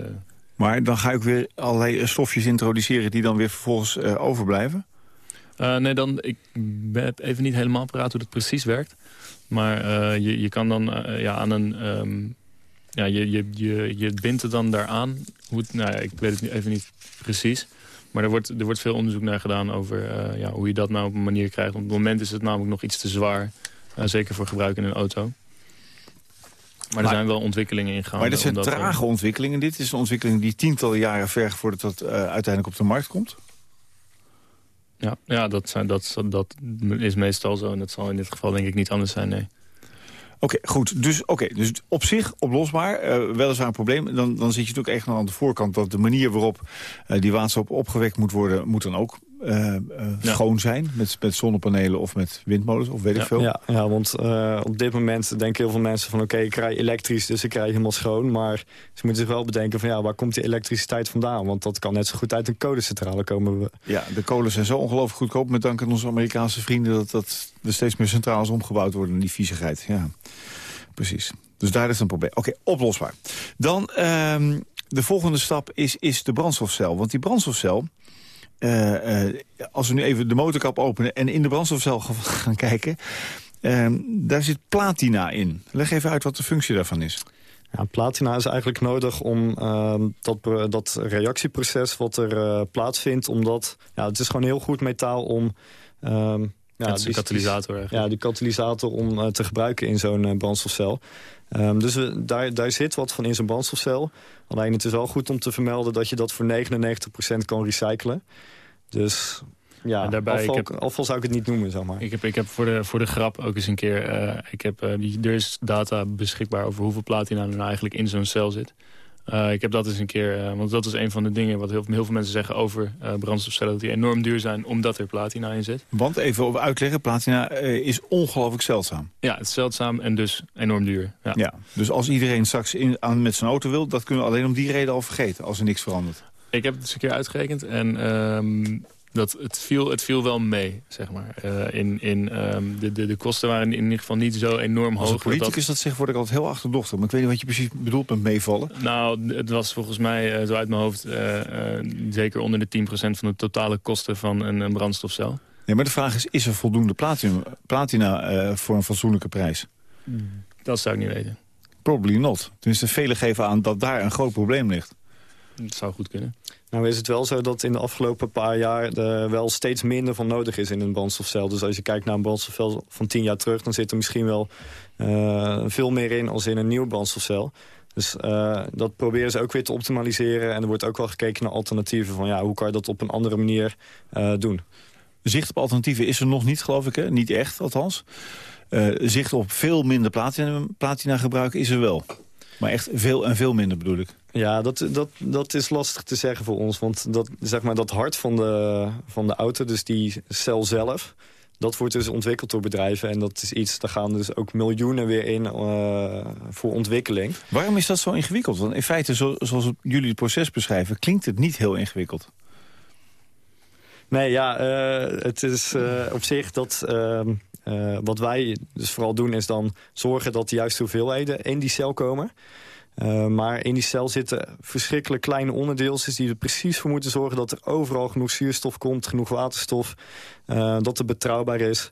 Maar dan ga ik weer allerlei stofjes introduceren die dan weer vervolgens overblijven? Nee, dan, ik heb even niet helemaal paraat hoe dat precies werkt. Maar uh, je, je kan dan uh, ja, aan een... Um, ja, je, je, je, je bindt het dan daaraan. Hoe het, nou ja, ik weet het even niet precies. Maar er wordt, er wordt veel onderzoek naar gedaan over ja, hoe je dat nou op een manier krijgt. Op het moment is het namelijk nog iets te zwaar. zeker voor gebruik in een auto. Maar er zijn wel ontwikkelingen in. Maar dit zijn trage ontwikkelingen. Dit is een ontwikkeling die tientallen jaren vergt voordat dat uiteindelijk op de markt komt. Ja, ja dat, zijn, dat, dat is meestal zo. En dat zal in dit geval denk ik niet anders zijn, nee. Oké, goed. Dus, oké, dus op zich oplosbaar. Uh, weliswaar een probleem. Dan, dan zit je natuurlijk echt nog aan de voorkant... dat de manier waarop uh, die waterstof opgewekt moet worden... moet dan ook uh, schoon zijn. Met, met zonnepanelen of met windmolens of weet ik veel. Ja, ja want uh, op dit moment denken heel veel mensen van... oké, ik krijg elektrisch, dus ik krijg helemaal schoon. Maar ze moeten zich wel bedenken van ja, waar komt die elektriciteit vandaan? Want dat kan net zo goed uit een kolencentrale komen. Ja, de kolen zijn zo ongelooflijk goedkoop... met dank aan onze Amerikaanse vrienden... dat, dat er steeds meer centrales omgebouwd worden. Die viezigheid, ja. Precies. Dus daar is een probleem. Oké, oplosbaar. Dan... Um, de volgende stap is, is de brandstofcel. Want die brandstofcel uh, als we nu even de motorkap openen en in de brandstofcel gaan kijken... Uh, daar zit platina in. Leg even uit wat de functie daarvan is. Ja, platina is eigenlijk nodig om ehm, dat, dat reactieproces wat er uh, plaatsvindt... omdat ja, het is gewoon heel goed metaal om... Ja, die katalysator eigenlijk. Ja, die katalysator om uh, te gebruiken in zo'n uh, brandstofcel. Um, dus we, daar, daar zit wat van in zo'n brandstofcel. Alleen het is wel goed om te vermelden dat je dat voor 99% kan recyclen. Dus ja, en daarbij, afval, ik heb, afval zou ik het niet noemen, zeg maar. Ik heb, ik heb voor, de, voor de grap ook eens een keer... Uh, ik heb, die, er is data beschikbaar over hoeveel platina er nou eigenlijk in zo'n cel zit. Uh, ik heb dat eens een keer, uh, want dat is een van de dingen wat heel, heel veel mensen zeggen over uh, brandstofcellen. Dat die enorm duur zijn omdat er platina in zit. Want even over uitleggen, platina is ongelooflijk zeldzaam. Ja, het is zeldzaam en dus enorm duur. Ja, ja dus als iedereen straks in, aan, met zijn auto wil, dat kunnen we alleen om die reden al vergeten. Als er niks verandert. Ik heb het eens een keer uitgerekend en ehm, dat het, viel, het viel wel mee, zeg maar. Uh, in, in, um, de, de, de kosten waren in ieder geval niet zo enorm hoog. Als politicus dat, dat zegt, word ik altijd heel achterdochtig. Maar ik weet niet wat je precies bedoelt met meevallen. Nou, het was volgens mij, uh, zo uit mijn hoofd... Uh, zeker onder de 10% van de totale kosten van een, een brandstofcel. Nee, maar de vraag is, is er voldoende platina, platina voor een fatsoenlijke prijs? Dat zou ik niet weten. Probably not. Tenminste, velen geven aan dat daar een groot probleem ligt. Dat zou goed kunnen. Nou is het wel zo dat in de afgelopen paar jaar er wel steeds minder van nodig is in een brandstofcel. Dus als je kijkt naar een brandstofcel van tien jaar terug... dan zit er misschien wel uh, veel meer in als in een nieuwe brandstofcel. Dus uh, dat proberen ze ook weer te optimaliseren. En er wordt ook wel gekeken naar alternatieven. Van ja, hoe kan je dat op een andere manier uh, doen? Zicht op alternatieven is er nog niet, geloof ik. Hè? Niet echt, althans. zicht op veel minder platina, platina gebruik is er wel. Maar echt veel en veel minder bedoel ik. Ja, dat, dat, dat is lastig te zeggen voor ons. Want dat, zeg maar, dat hart van de, van de auto, dus die cel zelf... dat wordt dus ontwikkeld door bedrijven. En dat is iets, daar gaan dus ook miljoenen weer in uh, voor ontwikkeling. Waarom is dat zo ingewikkeld? Want in feite, zo, zoals jullie het proces beschrijven... klinkt het niet heel ingewikkeld. Nee, ja, uh, het is uh, op zich dat... Ehm, wat wij dus vooral doen is dan zorgen dat de juiste hoeveelheden in die cel komen. Uh, maar in die cel zitten verschrikkelijk kleine onderdeeltjes... die er precies voor moeten zorgen dat er overal genoeg zuurstof komt... genoeg waterstof, uh, dat het betrouwbaar is.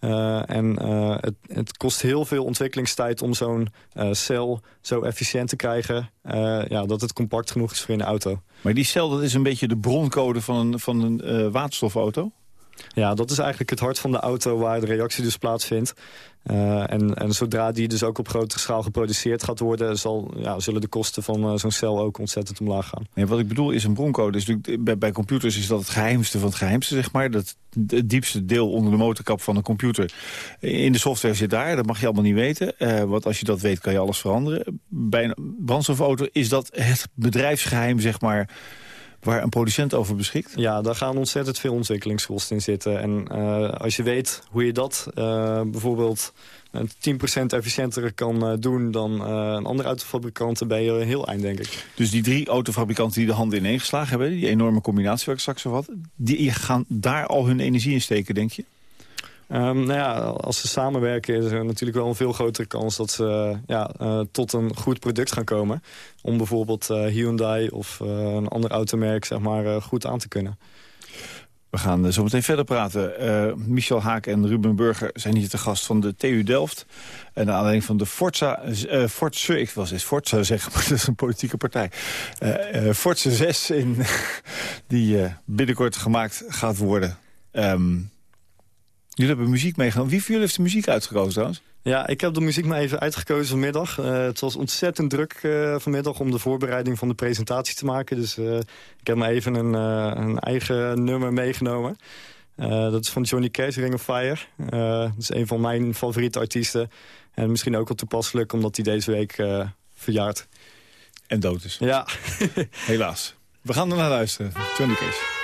Uh, en het, het, kost heel veel ontwikkelingstijd om zo'n cel zo efficiënt te krijgen... ja, dat het compact genoeg is voor in de auto. Maar die cel dat is een beetje de broncode van van een waterstofauto? Ja, dat is eigenlijk het hart van de auto waar de reactie dus plaatsvindt. Uh, en, en zodra die dus ook op grotere schaal geproduceerd gaat worden... Zal, ja, zullen de kosten van uh, zo'n cel ook ontzettend omlaag gaan. Wat ik bedoel is een broncode. Dus bij, computers is dat het geheimste van het geheimste, zeg maar. Dat, het diepste deel onder de motorkap van een computer. In de software zit daar, dat mag je allemaal niet weten. Uh, want als je dat weet, kan je alles veranderen. Bij een brandstofauto is dat het bedrijfsgeheim, zeg maar waar een producent over beschikt? Ja, daar gaan ontzettend veel ontwikkelingskosten in zitten. En uh, als je weet hoe je dat uh, bijvoorbeeld 10% efficiënter kan uh, doen dan een andere autofabrikant, dan ben je heel eind, denk ik. Dus die drie autofabrikanten die de handen ineengeslagen hebben, die enorme combinatie waar ik straks over had, die gaan daar al hun energie in steken, denk je? Um, nou ja, als ze samenwerken is er natuurlijk wel een veel grotere kans dat ze ja, uh, tot een goed product gaan komen. Om bijvoorbeeld uh, Hyundai of uh, een ander automerk zeg maar, goed aan te kunnen. We gaan zo meteen verder praten. Michel Haak en Ruben Burger zijn hier te gast van de TU Delft. En naar aanleiding van de Forza, Forza ik was eens Forza zeggen, maar dat is een politieke partij. Forza 6 in, die binnenkort gemaakt gaat worden. Um, Jullie hebben muziek meegenomen. Wie van jullie heeft de muziek uitgekozen trouwens? Ja, ik heb de muziek maar even uitgekozen vanmiddag. Uh, het was ontzettend druk uh, vanmiddag om de voorbereiding van de presentatie te maken. Dus uh, ik heb me even een, een eigen nummer meegenomen. dat is van Johnny Cash, Ring of Fire. dat is een van mijn favoriete artiesten. En misschien ook wel toepasselijk, omdat hij deze week verjaart. En dood is. Ja. Helaas. We gaan er naar luisteren. Johnny Cash.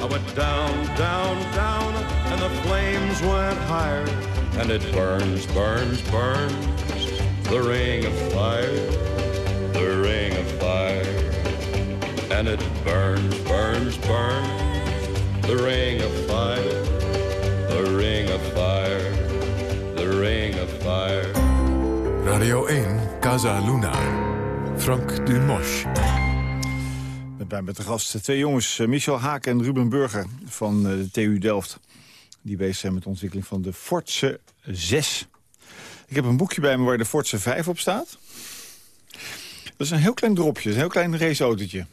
I went down, down, down, and the flames went higher. And it burns, burns, burns, the ring of fire, the ring of fire. And it burns, burns, burns, the ring of fire, the ring of fire, the ring of fire. Radio 1, Casa Luna. Frank Dumosch. Bij met de gast twee jongens, eh, Michel Haak en Ruben Burger van eh, de TU Delft. Die bezig zijn met de ontwikkeling van de Fortse 6. Ik heb een boekje bij me waar de Fortse 5 op staat. Dat is een heel klein dropje, een heel klein raceautootje.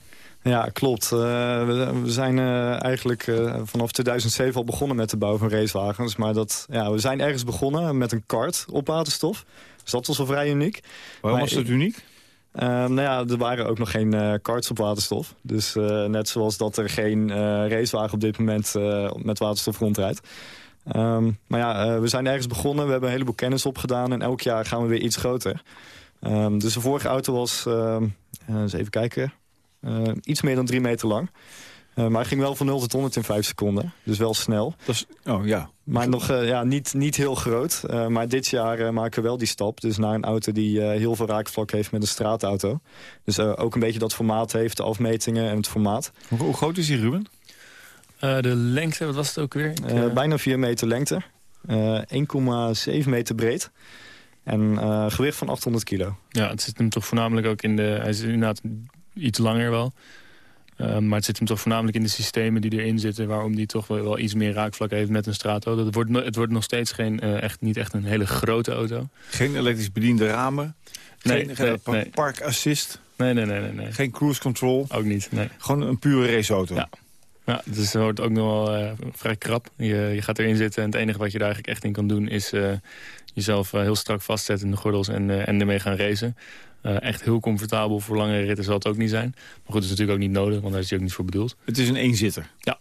Ja, klopt. Uh, we, zijn uh, eigenlijk uh, vanaf 2007 al begonnen met de bouw van racewagens. Maar dat, ja, we zijn ergens begonnen met een kart op waterstof. Dus dat was wel vrij uniek. Waarom was dat uniek? Nou ja, er waren ook nog geen karts op waterstof. Dus net zoals dat er geen racewagen op dit moment met waterstof rondrijdt. Um, maar ja, we zijn ergens begonnen. We hebben een heleboel kennis opgedaan. En elk jaar gaan we weer iets groter. Um, dus de vorige auto was, eens even kijken, iets meer dan drie meter lang. Uh, maar hij ging wel van 0 tot 100 in 5 seconden. Dus wel snel. Dat is, oh ja. Maar nog uh, ja, niet, niet heel groot. Uh, maar dit jaar maken we wel die stap. Dus naar een auto die heel veel raakvlak heeft met een straatauto. Dus ook een beetje dat formaat heeft, de afmetingen en het formaat. Hoe, hoe groot is die, Ruben? de lengte, wat was het ook weer? bijna 4 meter lengte. 1,7 meter breed. En gewicht van 800 kilo. Ja, het zit hem toch voornamelijk ook in de... Hij is inderdaad iets langer wel. Uh, maar het zit hem toch voornamelijk in de systemen die erin zitten... waarom die toch wel, wel iets meer raakvlak heeft met een straatauto. Het wordt, het wordt nog steeds geen, uh, echt, niet echt een hele grote auto. Geen elektrisch bediende ramen? Nee, geen, geen nee, park assist? Nee, nee, nee, nee, nee. Geen cruise control? Ook niet, nee. Gewoon een pure raceauto? Ja. Ja, dus het wordt ook nog wel uh, vrij krap. Je, je gaat erin zitten en het enige wat je daar eigenlijk echt in kan doen... is jezelf heel strak vastzetten in de gordels en, en ermee gaan racen. Uh, echt heel comfortabel voor langere ritten zal het ook niet zijn. Maar goed, dat is natuurlijk ook niet nodig, want daar is hij ook niet voor bedoeld. Het is een eenzitter? Ja.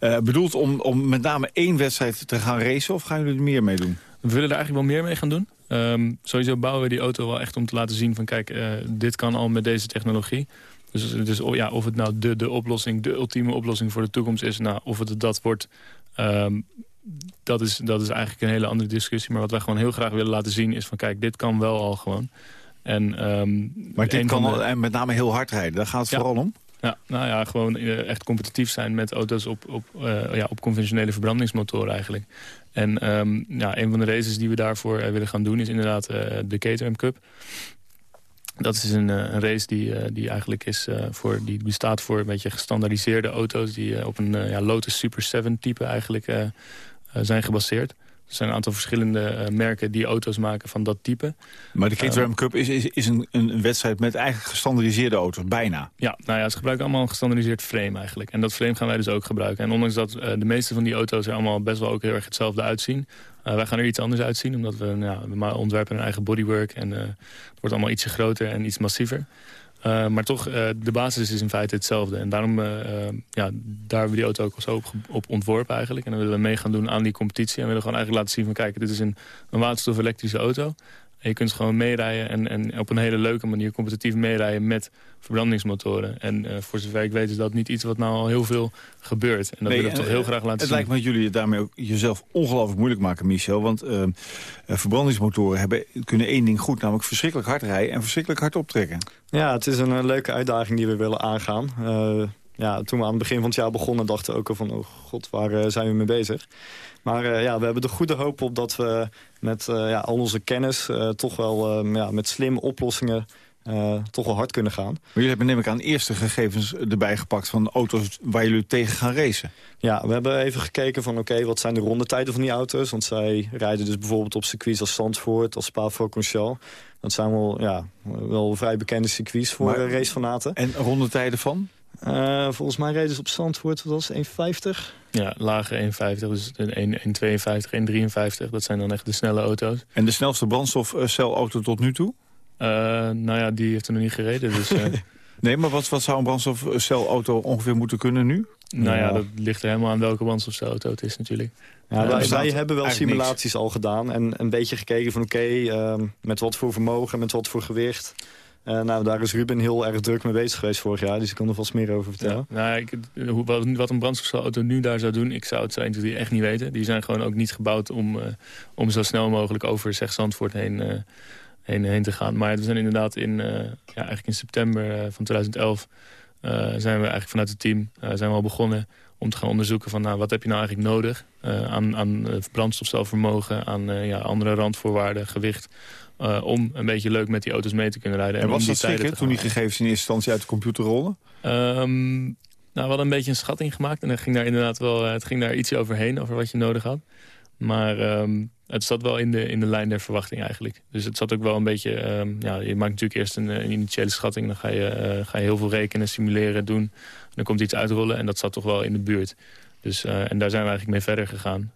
Uh, bedoeld om, om met name één wedstrijd te gaan racen of gaan jullie er meer mee doen? We willen er eigenlijk wel meer mee gaan doen. Um, sowieso bouwen we die auto wel echt om te laten zien van kijk, uh, dit kan al met deze technologie. Dus, dus ja, of het nou de, de oplossing, de ultieme oplossing voor de toekomst is, nou, of het dat wordt, um, dat, is, dat is eigenlijk een hele andere discussie. Maar wat wij gewoon heel graag willen laten zien is van kijk, dit kan wel al gewoon. En, um, maar dit kan de... met name heel hard rijden, daar gaat het ja. vooral om? Ja, nou ja, gewoon uh, echt competitief zijn met auto's op, op, uh, ja, op conventionele verbrandingsmotoren eigenlijk. En um, ja, een van de races die we daarvoor uh, willen gaan doen is inderdaad de Caterham Cup. Dat is een, een race die, die eigenlijk is voor, die bestaat voor een beetje gestandaardiseerde auto's... die op een ja, Lotus Super 7 type eigenlijk zijn gebaseerd. Er zijn een aantal verschillende uh, merken die auto's maken van dat type. Maar de Caterham uh, Cup is, is, is een, een wedstrijd met eigenlijk gestandardiseerde auto's, bijna. Ja, nou ja, ze gebruiken allemaal een gestandardiseerd frame eigenlijk. En dat frame gaan wij dus ook gebruiken. En ondanks dat uh, de meeste van die auto's er allemaal best wel ook heel erg hetzelfde uitzien... wij gaan er iets anders uitzien, omdat we, nou, we ontwerpen een eigen bodywork... en het wordt allemaal ietsje groter en iets massiever. Uh, maar toch, uh, de basis is in feite hetzelfde. En daarom, uh, ja, daar hebben we die auto ook zo op, op, ontworpen eigenlijk. En dan willen we mee gaan doen aan die competitie. En willen gewoon eigenlijk laten zien van, kijk, dit is een, een waterstof-elektrische auto. En je kunt gewoon meerijden en, en op een hele leuke manier competitief meerijden met verbrandingsmotoren. En uh, voor zover ik weet is dat niet iets wat nou al heel veel gebeurt. En dat nee, willen we toch heel graag laten het zien. Het lijkt me dat jullie het daarmee ook jezelf ongelooflijk moeilijk maken, Michel. Want uh, verbrandingsmotoren hebben, kunnen één ding goed, namelijk verschrikkelijk hard rijden en verschrikkelijk hard optrekken. Ja, het is een, een leuke uitdaging die we willen aangaan. Uh, ja, toen we aan het begin van het jaar begonnen dachten we ook al van... oh god, waar uh, zijn we mee bezig? Maar uh, ja, we hebben de goede hoop op dat we met uh, ja, al onze kennis... toch wel ja, met slimme oplossingen toch wel hard kunnen gaan. Maar jullie hebben neem ik aan eerste gegevens erbij gepakt... van auto's waar jullie tegen gaan racen. Ja, we hebben even gekeken van oké, okay, wat zijn de rondetijden van die auto's? Want zij rijden dus bijvoorbeeld op circuits als Zandvoort, als Spa-Francorchamps. Dat zijn wel, ja, wel vrij bekende circuits voor maar, racefanaten. En rondetijden van? Uh, volgens mij reden ze op Zandvoort, wat was 1,50? Ja, lage 1,50, dus 1,52, 1,53. Dat zijn dan echt de snelle auto's. En de snelste brandstofcelauto tot nu toe? Uh, nou ja, die heeft er nog niet gereden. Dus, uh... nee, maar wat, wat zou een brandstofcelauto ongeveer moeten kunnen nu? Nou ja, dat ligt er helemaal aan welke brandstofcelauto het is natuurlijk. Ja, wij, wij hebben wel simulaties niks. al gedaan en een beetje gekeken van oké, okay, uh, met wat voor vermogen, met wat voor gewicht... Uh, nou, daar is Ruben heel erg druk mee bezig geweest vorig jaar. Dus ik kan er vast meer over vertellen. Nou, ik, wat, wat een brandstofauto nu daar zou doen... ik zou het zo 1, 2, echt niet weten. Die zijn gewoon ook niet gebouwd om, uh, om zo snel mogelijk over zeg, Zandvoort heen, heen, heen te gaan. Maar we zijn inderdaad in, ja, eigenlijk in september van 2011... zijn we eigenlijk vanuit het team zijn we al begonnen om te gaan onderzoeken van nou, wat heb je nou eigenlijk nodig aan, aan brandstofcelvermogen, aan ja, andere randvoorwaarden, gewicht eh, om een beetje leuk met die auto's mee te kunnen rijden. En, was dat schrikken toen die gegevens in eerste instantie uit de computer rollen? Ehm, nou, we hadden een beetje een schatting gemaakt. En dan ging daar inderdaad wel, eh, het ging daar ietsje overheen, over wat je nodig had. Maar ehm, het zat wel in de, in de lijn der verwachting eigenlijk. Dus het zat ook wel een beetje... ehm, ja, je maakt natuurlijk eerst een, eh, een initiële schatting. Dan ga je, ga je heel veel rekenen, simuleren, doen. Dan komt iets uitrollen en dat zat toch wel in de buurt. Dus, en daar zijn we eigenlijk mee verder gegaan.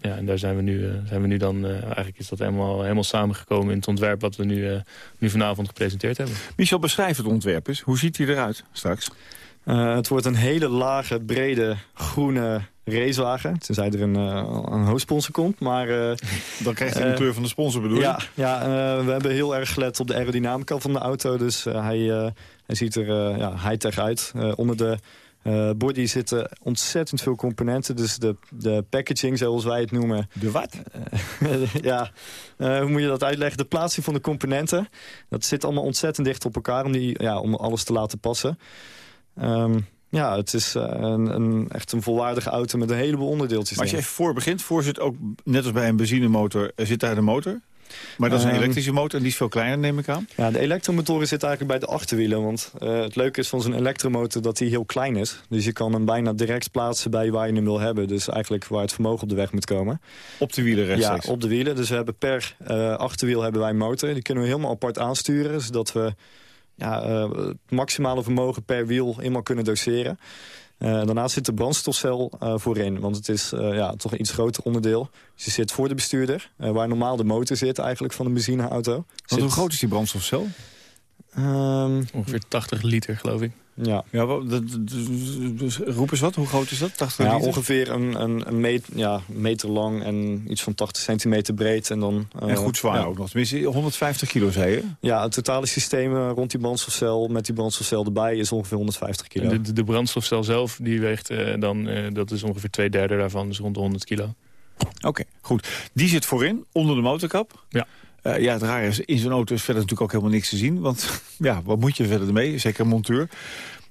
Ja, en daar zijn we nu, eh, zijn we nu dan... eh, eigenlijk is dat helemaal, helemaal samengekomen in het ontwerp... wat we nu, eh, nu vanavond gepresenteerd hebben. Michel, beschrijf het ontwerp eens. Hoe ziet hij eruit straks? Eh, het wordt een hele lage, brede, groene racewagen. Tenzij er een, uh, een hoofdsponsor komt. Maar, uh, Dan krijgt hij de kleur van de sponsor bedoel je? Ja, ja uh, we hebben heel erg gelet op de aerodynamica van de auto. Dus hij, hij ziet er ja, high-tech uit. onder de body zitten ontzettend veel componenten. Dus de, de packaging, zoals wij het noemen. De wat? ja, hoe moet je dat uitleggen? De plaatsing van de componenten. Dat zit allemaal ontzettend dicht op elkaar om, die, ja, om alles te laten passen. Um, ja, het is uh, een, een, echt een volwaardige auto met een heleboel onderdeeltjes. Maar als je even voor begint, voor zit ook, net als bij een benzinemotor, zit daar de motor? Maar dat is een Um, elektrische motor en die is veel kleiner, neem ik aan. Ja, de elektromotoren zitten eigenlijk bij de achterwielen. Want uh, het leuke is van zo'n elektromotor dat die heel klein is. Dus je kan hem bijna direct plaatsen bij waar je hem wil hebben. Dus eigenlijk waar het vermogen op de weg moet komen. Op de wielen rechtstreeks? Ja, op de wielen. Dus we hebben per uh, achterwiel hebben wij een motor. Die kunnen we helemaal apart aansturen. Zodat we ja, uh, het maximale vermogen per wiel helemaal kunnen doseren. Uh, daarnaast zit de brandstofcel uh, voorin, want het is uh, ja, toch een iets groter onderdeel. Dus je zit voor de bestuurder, waar normaal de motor zit eigenlijk van een benzineauto. Want zit, hoe groot is die brandstofcel? Um, Ongeveer 80 liter, geloof ik. Ja. ja wat, roep eens wat, hoe groot is dat? 80 ja, liter? ongeveer een, een, een meter, ja, meter lang en iets van 80 centimeter breed. En, dan, en goed zwaar ja. ook nog. Tenminste, 150 kilo, zei je? Ja, het totale systeem rond die brandstofcel met die brandstofcel erbij is ongeveer 150 kilo. De, de, de brandstofcel zelf, die weegt uh, dan, uh, dat is ongeveer twee derde daarvan, dus rond de 100 kilo. Oké, okay, goed. Die zit voorin, onder de motorkap. Ja. Uh, ja, het raar is, in zo'n auto is verder natuurlijk ook helemaal niks te zien. Want ja, wat moet je verder ermee? Zeker een monteur.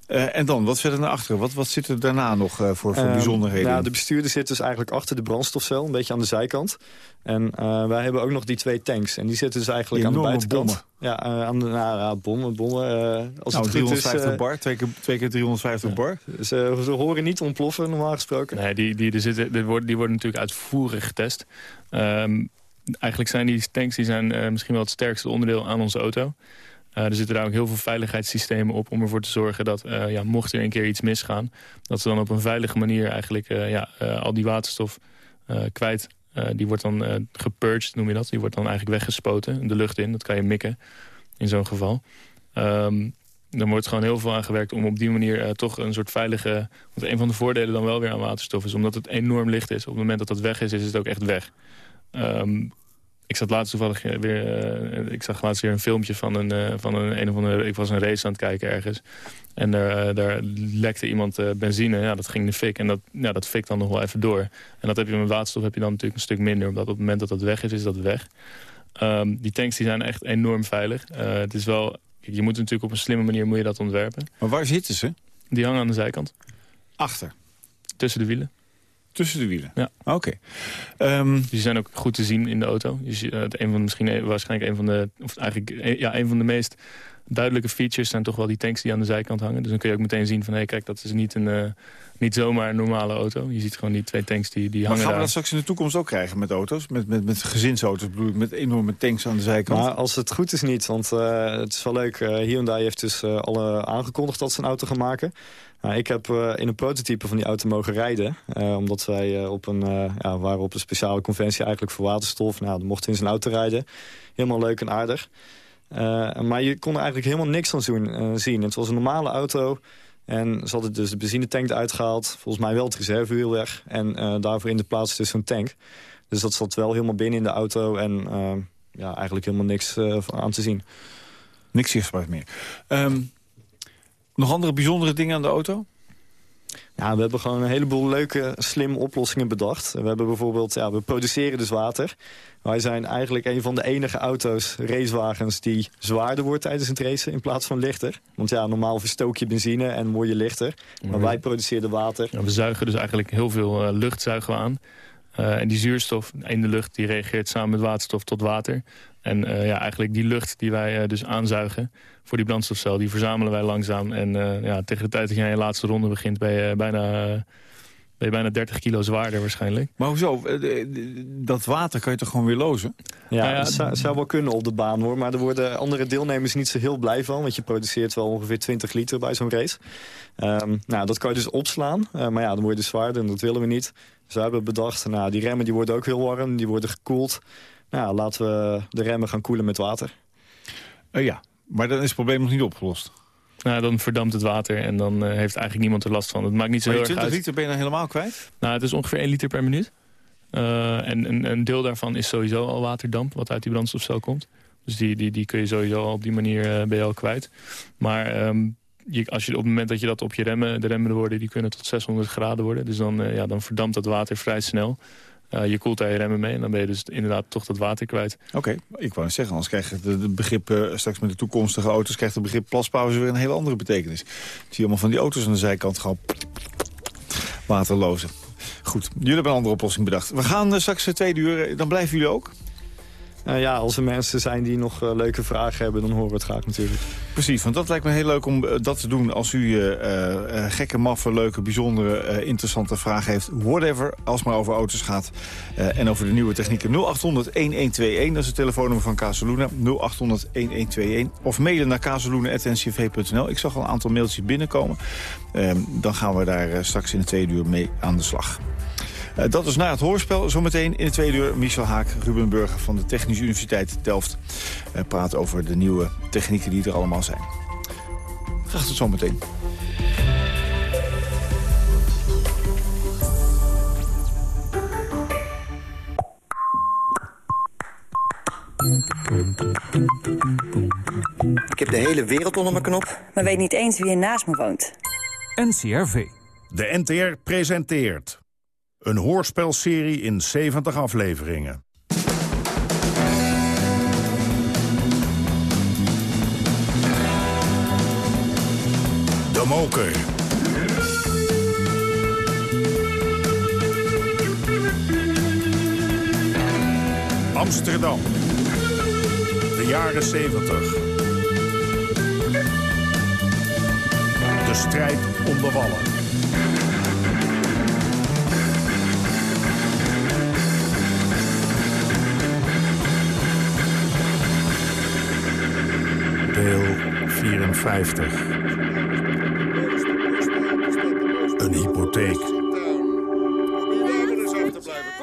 Uh, en dan, wat verder naar achteren? Wat, wat zit er daarna nog uh, voor, voor uh, bijzonderheden? Nou, de bestuurder zit dus eigenlijk achter de brandstofcel, een beetje aan de zijkant. En eh, wij hebben ook nog die twee tanks. En die zitten dus eigenlijk die aan de buitenkant. Bommen. Ja, aan de nou, ja, bommen. bommen als nou, het 350 is, bar, twee keer, twee keer 350 ja. bar. Ze, ze horen niet ontploffen, normaal gesproken. Nee, die, die, die, zitten, die, worden, die worden natuurlijk uitvoerig getest. Um, eigenlijk zijn die tanks die zijn, uh, misschien wel het sterkste onderdeel aan onze auto. Uh, er zitten daar ook heel veel veiligheidssystemen op om ervoor te zorgen dat, uh, ja, mocht er een keer iets misgaan, dat ze dan op een veilige manier eigenlijk ja, al die waterstof kwijt. die wordt dan gepurged, noem je dat. Die wordt dan eigenlijk weggespoten, de lucht in. Dat kan je mikken in zo'n geval. Um, dan wordt gewoon heel veel aan gewerkt om op die manier toch een soort veilige... Want een van de voordelen dan wel weer aan waterstof is, omdat het enorm licht is. Op het moment dat dat weg is, is het ook echt weg. Um, ik zat laatst toevallig weer, uh, ik zag laatst weer een filmpje van een, uh, van een, een of andere, ik was een race aan het kijken ergens. En daar, uh, daar lekte iemand benzine, ja, dat ging in de fik. En dat, ja, dat fik dan nog wel even door. En dat heb je met waterstof heb je dan natuurlijk een stuk minder. Omdat op het moment dat dat weg is, is dat weg. Um, die tanks die zijn echt enorm veilig. het is wel, je moet natuurlijk op een slimme manier moet je dat ontwerpen. Maar waar zitten ze? Die hangen aan de zijkant. Achter? Tussen de wielen. Tussen de wielen? Ja. Oké. Okay. Um... Die zijn ook goed te zien in de auto. Je ziet, uh, een van, misschien waarschijnlijk een van de, of eigenlijk ja, een van de meest duidelijke features zijn toch wel die tanks die aan de zijkant hangen. Dus dan kun je ook meteen zien van, hé, hey, kijk, dat is niet, een, uh, niet zomaar een normale auto. Je ziet gewoon die twee tanks die, die maar hangen gaan we daar. dat straks in de toekomst ook krijgen met auto's? Met, met, met gezinsauto's bedoel ik, met enorme tanks aan de zijkant? Maar als het goed is niet, want uh, het is wel leuk. Uh, Hyundai heeft dus uh, alle aangekondigd dat ze een auto gaan maken. Nou, ik heb uh, in een prototype van die auto mogen rijden. Uh, omdat wij uh, op een, ja, waren op een speciale conventie eigenlijk voor waterstof. Nou, dan mochten we in zijn auto rijden. Helemaal leuk en aardig. maar je kon er eigenlijk helemaal niks van doen, zien. Het was een normale auto. En ze hadden dus de benzinetank eruit gehaald. Volgens mij wel het reservewiel weg. En daarvoor in de plaats dus zo'n tank. Dus dat zat wel helemaal binnen in de auto. En ja, eigenlijk helemaal niks aan te zien. Niks zichtbaar meer. Um... Nog andere bijzondere dingen aan de auto? Ja, we hebben gewoon een heleboel leuke, slimme oplossingen bedacht. We hebben bijvoorbeeld, ja, we produceren dus water. Wij zijn eigenlijk een van de enige auto's, racewagens, die zwaarder wordt tijdens het racen in plaats van lichter. Want ja, normaal verstook je benzine en word je lichter. Maar wij produceren water. Ja, we zuigen dus eigenlijk heel veel uh, lucht zuigen we aan. Uh, en die zuurstof in de lucht die reageert samen met waterstof tot water. En uh, ja, eigenlijk die lucht die wij uh, dus aanzuigen voor die brandstofcel... die verzamelen wij langzaam. En ja, tegen de tijd dat je aan je laatste ronde begint... ben je bijna ben je bijna 30 kilo zwaarder waarschijnlijk. Maar hoezo? Eh, dat water kan je toch gewoon weer lozen? Ja, nou ja dat zou, zou, wel kunnen op de baan hoor. Maar er worden andere deelnemers niet zo heel blij van. Want je produceert wel ongeveer 20 liter bij zo'n race. Um, nou, dat kan je dus opslaan. Uh, maar ja, dan word je dus zwaarder en dat willen we niet. Dus we hebben bedacht, nou, die remmen die worden ook heel warm. Die worden gekoeld. Nou, laten we de remmen gaan koelen met water. Uh, ja, maar dan is het probleem nog niet opgelost. Nou, dan verdampt het water en dan uh, heeft eigenlijk niemand er last van. Het maakt niet zo maar heel erg 20 liter ben je dan helemaal kwijt? Nou, het is ongeveer 1 liter per minuut. Uh, en een, een, deel daarvan is sowieso al waterdamp, wat uit die brandstofcel komt. Dus die, die, die kun je sowieso al op die manier uh, ben je al kwijt. Maar um, je, als je, op het moment dat je dat op je remmen, de remmen worden, die kunnen tot 600 graden worden. Dus dan, ja, dan verdampt dat water vrij snel. Uh, je koelt daar je remmen mee en dan ben je dus inderdaad toch dat water kwijt. Oké, ik wou zeggen, anders krijg je het begrip uh, straks met de toekomstige auto's... krijgt het begrip plaspauze weer een hele andere betekenis. Ik zie allemaal van die auto's aan de zijkant gewoon waterlozen. Goed, jullie hebben een andere oplossing bedacht. We gaan uh, straks twee uur, dan blijven jullie ook? Uh, ja, als er mensen zijn die nog uh, leuke vragen hebben, dan horen we het graag natuurlijk. Precies, want dat lijkt me heel leuk om uh, dat te doen als u gekke, maffe, leuke, bijzondere, interessante vragen heeft. Whatever, als het maar over auto's gaat. en over de nieuwe technieken 0800-1121, dat is het telefoonnummer van Casaluna. 0800-1121. Of mailen naar casaluna.ncv.nl. Ik zag al een aantal mailtjes binnenkomen. Ehm, dan gaan we daar straks in de tweede uur mee aan de slag. Uh, dat is na het hoorspel. Zometeen in de tweede uur Michel Haak, Ruben Burger van de Technische Universiteit Delft. Uh, praat over de nieuwe technieken die er allemaal zijn. Graag tot zometeen. Ik heb de hele wereld onder mijn knop. Maar weet niet eens wie er naast me woont. NCRV. De NTR presenteert... Een hoorspelserie in 70 afleveringen. De Moker. Amsterdam. De jaren 70. De strijd om de wallen. 54. Een hypotheek.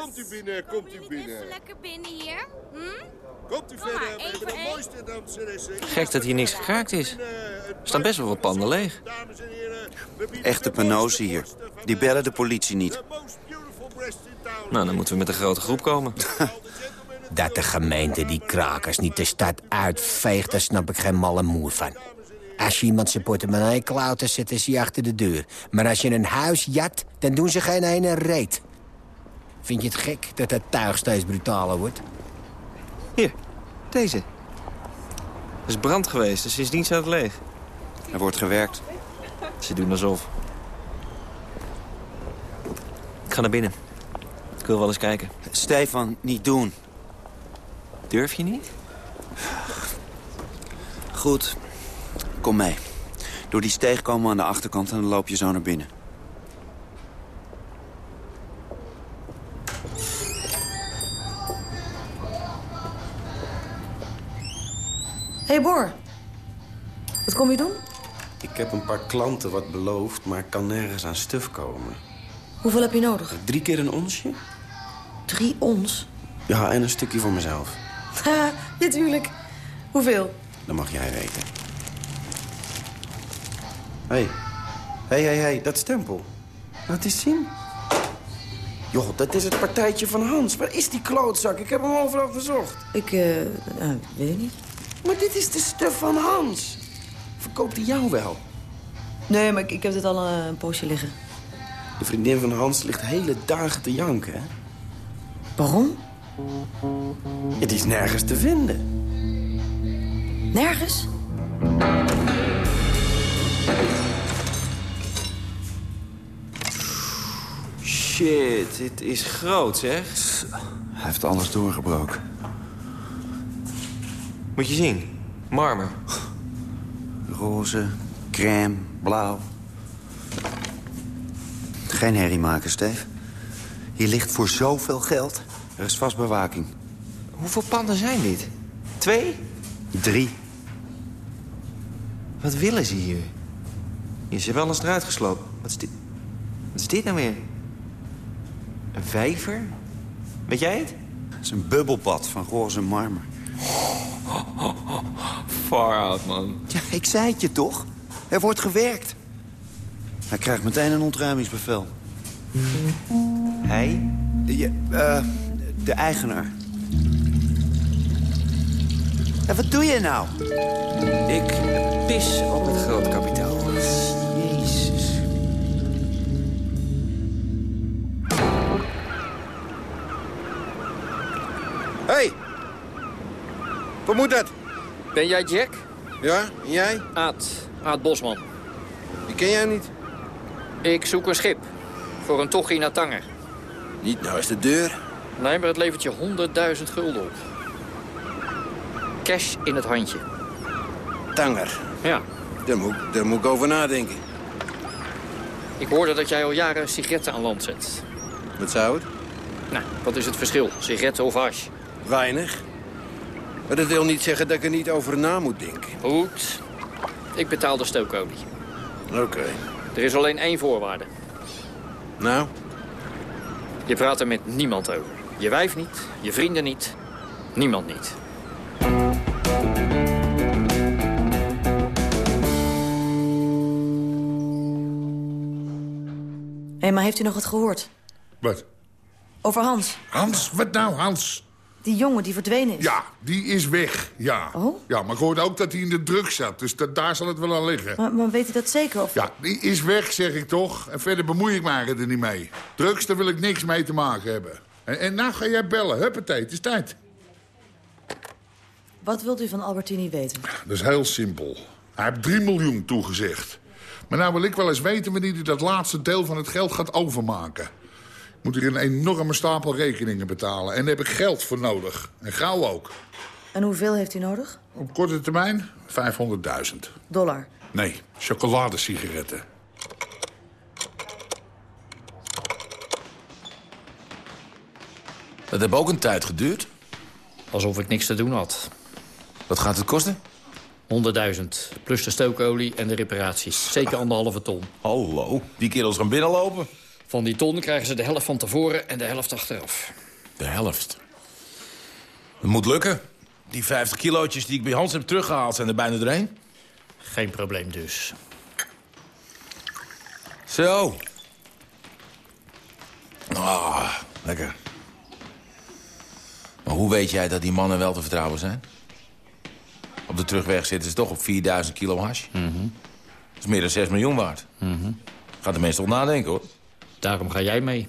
Komt u binnen, komt u binnen. Even lekker binnen hier. Hm? Komt u verder, we hebben de mooiste dames Gek dat hier niks gekraakt is. Er staan best wel wat panden leeg. Echte panozen hier. Die bellen de politie niet. Nou, dan moeten we met een grote groep komen. Dat de gemeente die krakers niet de stad uitveegt, daar snap ik geen malle moer van. Als je iemand zijn portemonnee klauwt, dan zitten ze achter de deur. Maar als je een huis jat, dan doen ze geen ene reet. Vind je het gek dat het tuig steeds brutaler wordt? Hier, deze. Er is brand geweest, dus sindsdien staat het leeg. Er wordt gewerkt. Ze doen alsof. Ik ga naar binnen. Ik wil wel eens kijken. Stefan, niet doen. Durf je niet? Goed. Kom mee. Door die steeg komen we aan de achterkant en dan loop je zo naar binnen. hey Boor. Wat kom je doen? Ik heb een paar klanten wat beloofd, maar ik kan nergens aan stuf komen. Hoeveel heb je nodig? Drie keer een onsje. Drie ons? Ja, en een stukje voor mezelf. Ha, natuurlijk. Hoeveel? Dat mag jij weten. Hé. Hey. Hé, hé, hé, dat stempel. Laat eens zien. Joh, dat is het partijtje van Hans. Waar is die klootzak? Ik heb hem overal gezocht. Ik, eh, uh, weet ik niet. Maar dit is de stuf van Hans. Verkoopt hij jou wel? Nee, maar ik, ik heb dit al een, een poosje liggen. De vriendin van Hans ligt hele dagen te janken, hè? Waarom? Het is nergens te vinden. Nergens? Shit, dit is groot, zeg. Hij heeft alles doorgebroken. Moet je zien. Marmer. Roze, crème, blauw. Geen herrie maken, Steve. Hier ligt voor zoveel geld. Er is vast bewaking. Hoeveel panden zijn dit? Twee? Drie. Wat willen ze hier? Is er wel eens eruit geslopen. Wat is dit? Wat is dit nou weer? Een vijver? Weet jij het? Het is een bubbelbad van roze marmer. Far out, man. Ja, ik zei het je toch? Er wordt gewerkt. Hij krijgt meteen een ontruimingsbevel. Hij? Ja, eh, de eigenaar. En wat doe je nou? Ik pis op het groot Hey! Wat moet dat? Ben jij Jack? Ja, en jij? Aad. Aad Bosman. Die ken jij niet? Ik zoek een schip. Voor een tochtje naar Tanger. Niet naast de deur. Nee, maar het levert je 100.000 gulden op. Cash in het handje. Tanger. Ja. Daar moet, daar moet ik over nadenken. Ik hoorde dat jij al jaren sigaretten aan land zet. Wat zou het? Nou, wat is het verschil? Sigaretten of hash? Weinig. Maar dat wil niet zeggen dat ik er niet over na moet denken. Goed. Ik betaal de stookolie. Oké. Er is alleen één voorwaarde. Nou? Je praat er met niemand over. Je wijf niet, je vrienden niet, niemand niet. Hé, maar heeft u nog wat gehoord? Wat? Over Hans. Hans? Wat nou, Hans? Die jongen die verdwenen is. Ja, die is weg, ja. Oh? Ja, maar ik hoorde ook dat hij in de druk zat, dus da- daar zal het wel aan liggen. Maar, maar weet u dat zeker? Of... Ja, die is weg, zeg ik toch. En verder bemoei ik me er niet mee. Drugs, daar wil ik niks mee te maken hebben. En, en nou ga jij bellen. Huppatee, het is tijd. Wat wilt u van Albertini weten? Dat is heel simpel. Hij heeft 3 miljoen toegezegd. Maar nou wil ik wel eens weten wanneer hij dat laatste deel van het geld gaat overmaken. Ik moet hier een enorme stapel rekeningen betalen. En daar heb ik geld voor nodig. En gauw ook. En hoeveel heeft u nodig? Op korte termijn 500.000. Dollar. Nee, chocoladesigaretten. Dat heeft ook een tijd geduurd. Alsof ik niks te doen had. Wat gaat het kosten? 100.000, plus de stookolie en de reparaties. Zeker anderhalve ton. Hallo, die kerels gaan binnenlopen. Van die ton krijgen ze de helft van tevoren en de helft achteraf. De helft. Het moet lukken. Die 50 kilootjes die ik bij Hans heb teruggehaald zijn er bijna doorheen. Geen probleem dus. Zo. Ah, lekker. Maar hoe weet jij dat die mannen wel te vertrouwen zijn? Op de terugweg zitten ze toch op 4000 kilo hash. Dat is meer dan 6 miljoen waard. Gaat de mensen toch nadenken, hoor. Daarom ga jij mee.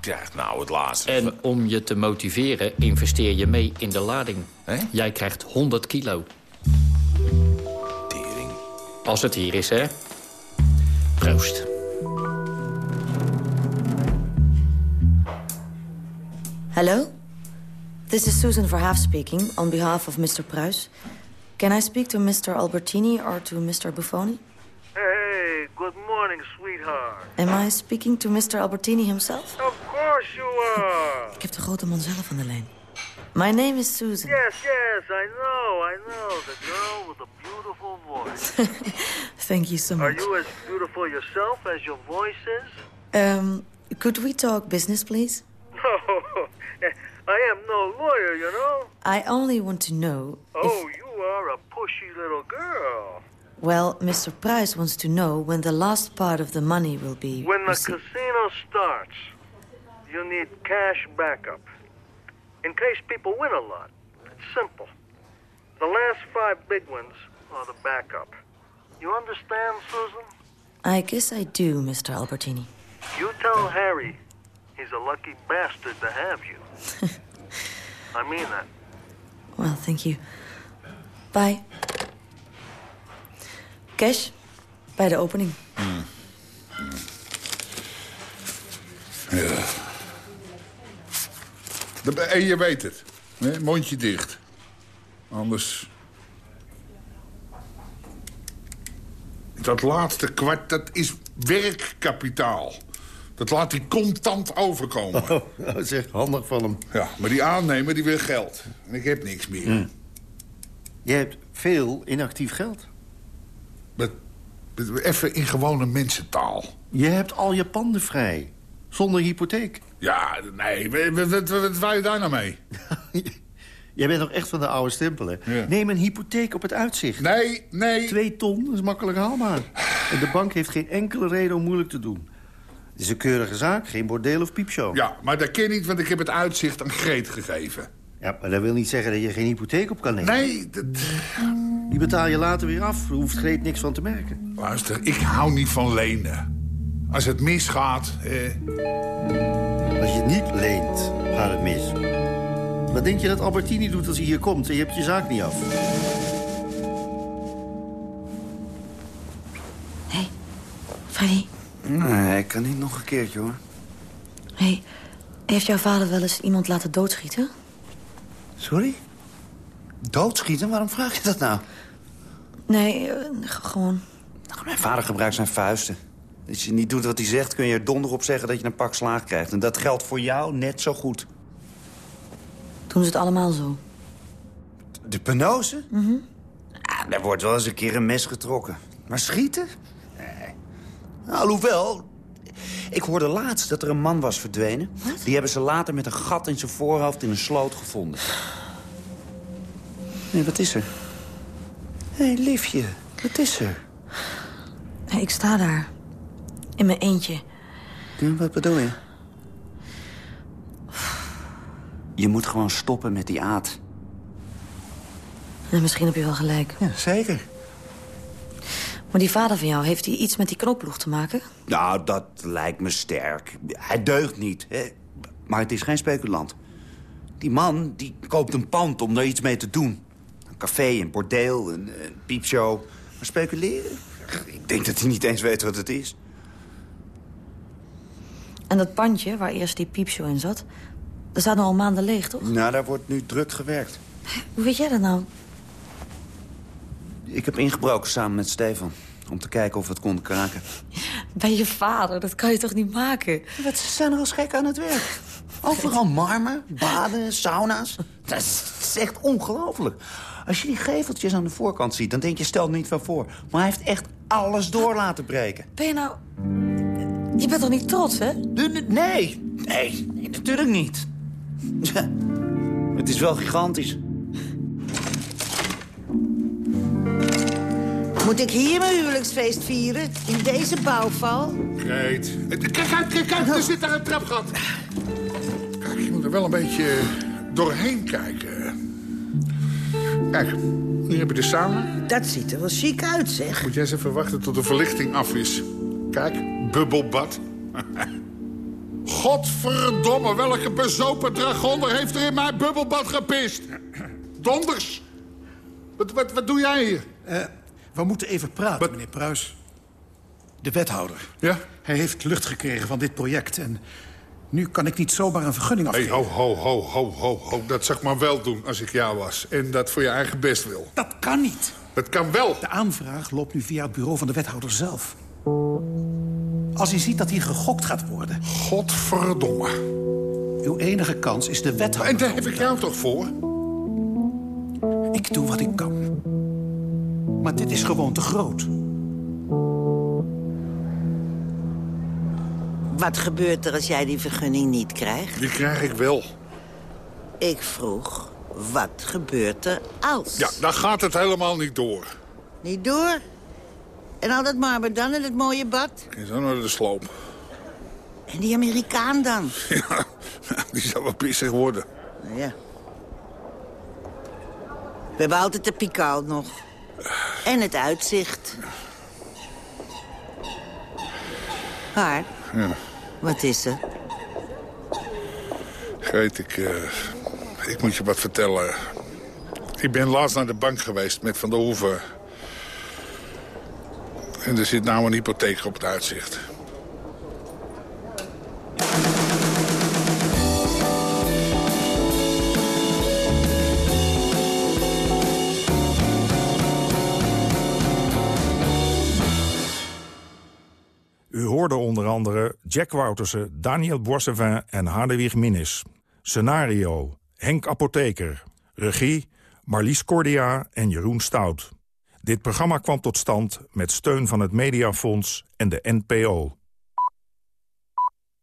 Krijgt nou het laatste. En om je te motiveren, investeer je mee in de lading. Jij krijgt 100 kilo. Tering. Als het hier is, hè? Proost. Hello? This is Susan Verhaaf speaking on behalf of Mr. Pruis. Can I speak to Mr. Albertini or to Mr. Buffoni? Morning, sweetheart. Am I speaking to Mr. Albertini himself? Of course you are. Ik heb de grote man zelf aan de lijn. My name is Susan. Yes, yes, I know, I know. The girl with the beautiful voice. Thank you so much. Are you as beautiful yourself as your voice is? Um, could we talk business, please? No, I am no lawyer, you know. I only want to know Oh, you are a pushy little girl. Well, Mr. Price wants to know when the last part of the money will be When the received. casino starts, you need cash backup. In case people win a lot. It's simple. The last five big ones are the backup. You understand, Susan? I guess I do, Mr. Albertini. You tell Harry he's a lucky bastard to have you. I mean that. Well, thank you. Bye. Cash, bij de opening. Ja. De- En je weet het. Hè? Mondje dicht. Anders... Dat laatste kwart, dat is werkkapitaal. Dat laat hij contant overkomen. Oh, dat is echt handig van hem. Ja, maar die aannemer die wil geld. En ik heb niks meer. Hm. Je hebt veel inactief geld. Met, met- even in gewone mensentaal. Je hebt al je panden vrij. Zonder hypotheek. Ja, nee, wat, wat, wat, je daar nou mee? Jij bent nog echt van de oude stempel, hè? Ja. Neem een hypotheek op het uitzicht. Nee, nee. Twee ton is makkelijk haalbaar. En de bank heeft geen enkele reden om moeilijk te doen. Het is een keurige zaak, geen bordeel of piepshow. Ja, maar dat ken niet, want ik heb het uitzicht aan Greet gegeven. Ja, maar dat wil niet zeggen dat je geen hypotheek op kan nemen. Nee, dat... Die betaal je later weer af. Er hoeft Greet niks van te merken. Luister, ik hou niet van lenen. Als het misgaat... Eh, Als je niet leent, gaat het mis. Wat denk je dat Albertini doet als hij hier komt en je hebt je zaak niet af? Freddy, Nee, ik kan niet nog een keertje, hoor. hey, heeft jouw vader wel eens iemand laten doodschieten? Sorry? Doodschieten? Waarom vraag je dat nou? Nee, eh, gewoon... Mijn vader gebruikt zijn vuisten. Als je niet doet wat hij zegt, kun je er donder op zeggen dat je een pak slaag krijgt. En dat geldt voor jou net zo goed. Doen ze het allemaal zo? De penose? Mhm. Ah, daar wordt wel eens een keer een mes getrokken. Maar schieten? Nee. Nou, alhoewel... Ik hoorde laatst dat er een man was verdwenen. Die hebben ze later met een gat in zijn voorhoofd in een sloot gevonden. Nee, wat is er? Hé, hey, liefje. Wat is er? Hey, ik sta daar. In mijn eentje. Ja, wat bedoel je? Je moet gewoon stoppen met die aard. En misschien heb je wel gelijk. Ja, zeker. Maar die vader van jou, heeft hij iets met die knoopploeg te maken? Nou, dat lijkt me sterk. Hij deugt niet, hè? maar het is geen speculant. Die man die koopt een pand om daar iets mee te doen. Een café, een bordeel, een, een piepshow. Maar speculeren? Ik denk dat hij niet eens weet wat het is. En dat pandje, waar eerst die piepshow in zat... dat staat nu al maanden leeg, toch? Nou, daar wordt nu druk gewerkt. Hoe weet jij dat nou? Ik heb ingebroken samen met Stefan. Om te kijken of we het konden kraken. Bij je vader, dat kan je toch niet maken? Wat ze zijn er als gek aan het werk. Overal marmer, baden, sauna's. Dat is, dat is echt ongelooflijk. Als je die geveltjes aan de voorkant ziet, dan denk je stel niet van voor. Maar hij heeft echt alles door laten breken. Ben je nou... Je bent toch niet trots, hè? Nee, nee, nee natuurlijk niet. Ja, Het is wel gigantisch. Moet ik hier mijn huwelijksfeest vieren? In deze bouwval? Greet. Kijk uit, kijk uit, er zit daar een trapgat. Kijk, je moet er wel een beetje doorheen kijken. Kijk, hier heb je de sauna. Dat ziet er wel chic uit, zeg. Moet jij eens even wachten tot de verlichting af is. Kijk, bubbelbad. Godverdomme, welke bezopen dragonder heeft er in mijn bubbelbad gepist? Donders! Wat, wat, wat doe jij hier? Eh, we moeten even praten, meneer Pruis. De wethouder. Ja? Hij heeft lucht gekregen van dit project en nu kan ik niet zomaar een vergunning afgeven. ho, ho, ho, ho, ho, ho. Dat zou ik maar wel doen als ik jou was. En dat voor je eigen best wil. Dat kan niet. Dat kan wel. De aanvraag loopt nu via het bureau van de wethouder zelf. Als hij ziet dat hier gegokt gaat worden... Godverdomme. Uw enige kans is de wethouder. En daar heb ik jou toch voor? Ik doe wat ik kan. Maar dit is gewoon te groot. Wat gebeurt er als jij die vergunning niet krijgt? Die krijg ik wel. Ik vroeg, wat gebeurt er als? Ja, dan gaat het helemaal niet door. Niet door? En al dat marmer dan in het mooie bad? Is dan naar de sloop. En die Amerikaan dan? Ja, die zou wel pissig worden. Nou ja. We hebben altijd de Picaal nog. En het uitzicht. Haar, Ja. wat is er? Greet, ik, eh, ik moet je wat vertellen. Ik ben laatst naar de bank geweest met Van der Hoeven. En er zit nou een hypotheek op het uitzicht. Onder andere Jack Woutersen, Daniel Boissevin en Hadewig Minnis. Scenario, Henk Apotheker. Regie, Marlies Cordia en Jeroen Stout. Dit programma kwam tot stand met steun van het Mediafonds en de NPO.